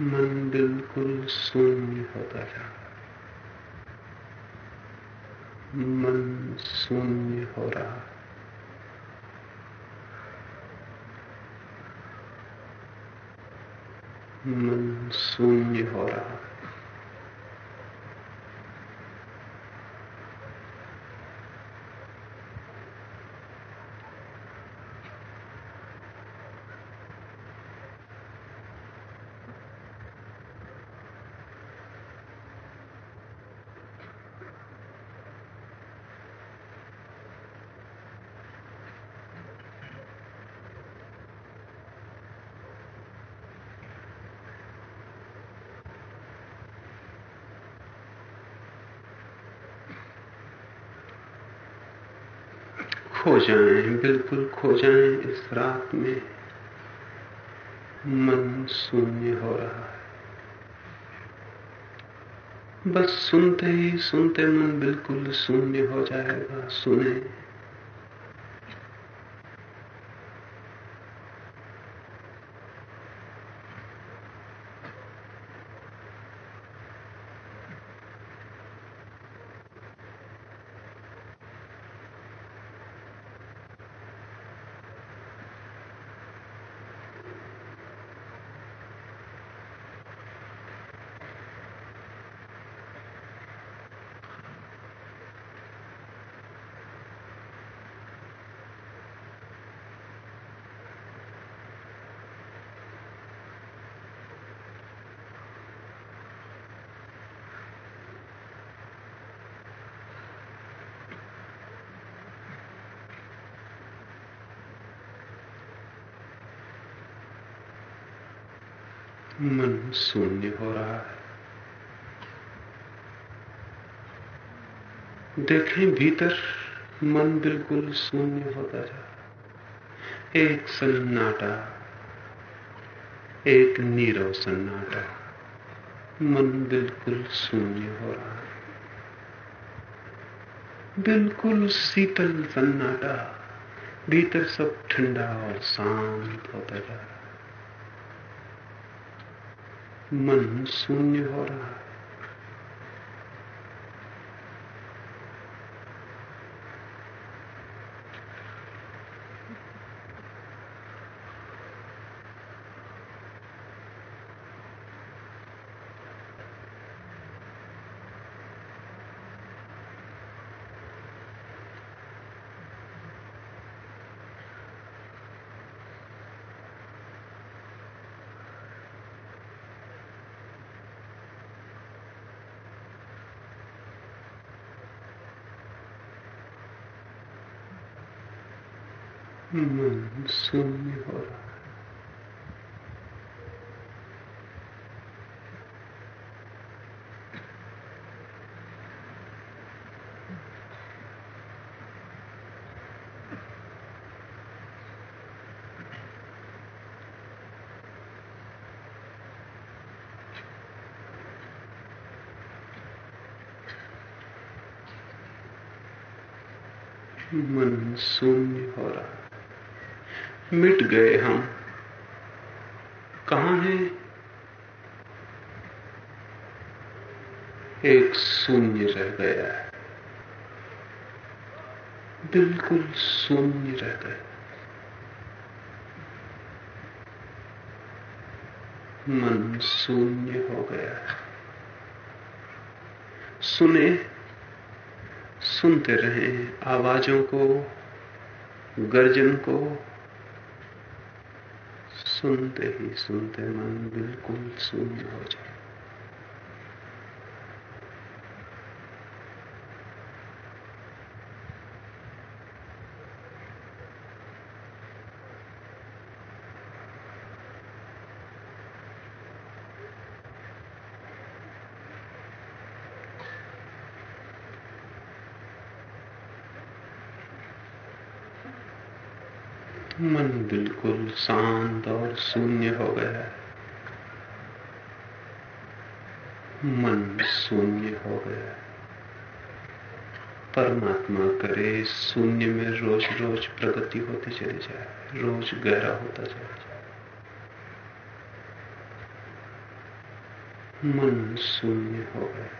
मन बिल्कुल शून्य होता जा मन शून्य हो रहा मन शून्य हो रहा है खो जाएँ, बिल्कुल खो जाएँ इस रात में। मन शून्य हो रहा है। बस सुनते ही सुनते मन बिल्कुल शून्य हो जाएगा सुने। मन शून्य हो रहा है। देखें भीतर मन बिल्कुल शून्य होता जा एक सन्नाटा, एक नीरव सन्नाटा, मन बिल्कुल शून्य हो रहा है। बिल्कुल शीतल सन्नाटा, भीतर सब ठंडा और शांत होता जा रहा मन शून्य हो रहा है। मन शून्य हो रहा है। मन शून्य हो रहा है मिट गए हम। कहा है? एक शून्य रह गया है। बिल्कुल शून्य रह गया मन शून्य हो गया सुने, सुनते रहे आवाजों को, गर्जन को सुनते ही सुनते मन बिल्कुल शून्य हो जाए मन बिल्कुल शांत और शून्य हो गया है मन शून्य हो गया है परमात्मा करे, शून्य में रोज रोज प्रगति होती चली जाए, रोज गहरा होता चला जाए। मन शून्य हो गया।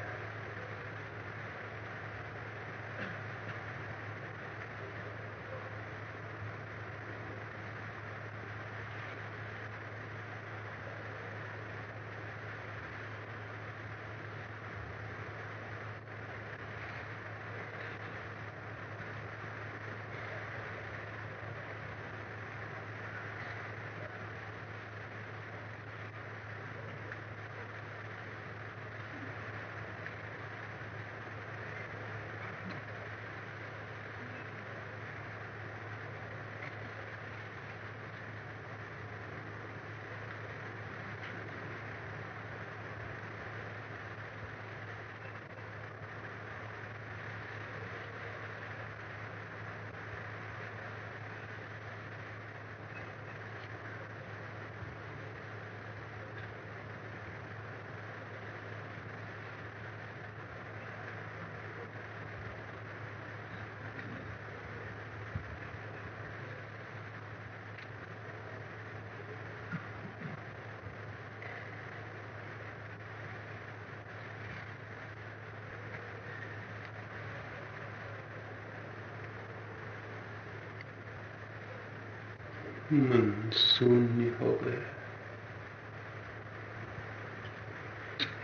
मन शून्य हो गया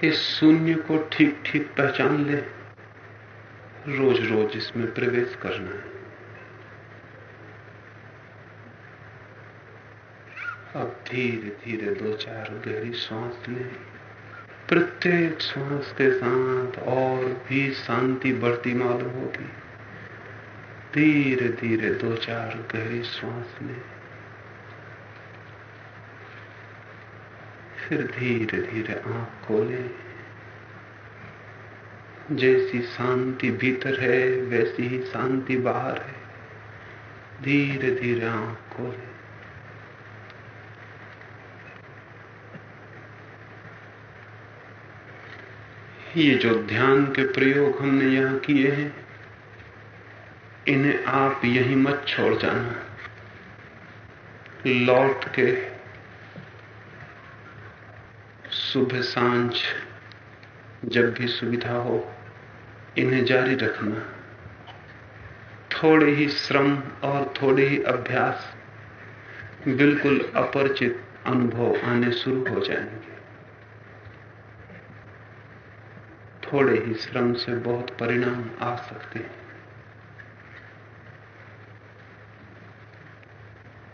इस शून्य को ठीक ठीक पहचान ले। रोज रोज इसमें प्रवेश करना है। अब धीरे धीरे दो चार गहरी सांस ले। प्रत्येक श्वास के साथ और भी शांति बढ़ती मालूम होगी। धीरे धीरे दो चार गहरी श्वास लें। फिर धीरे धीरे आँख खोले जैसी शांति भीतर है, वैसी ही शांति बाहर है। धीरे धीरे आँख खोले ये जो ध्यान के प्रयोग हमने यहाँ किए हैं, इन्हें आप यहीं मत छोड़ जाना। लौट के सुबह साँझ जब भी सुविधा हो, इन्हें जारी रखना। थोड़े ही श्रम और थोड़े ही अभ्यास बिल्कुल अपरिचित अनुभव आने शुरू हो जाएँगे। थोड़े ही श्रम से बहुत परिणाम आ सकते हैं।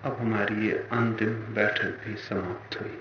अब हमारी ये अंतिम बैठक भी समाप्त हुई।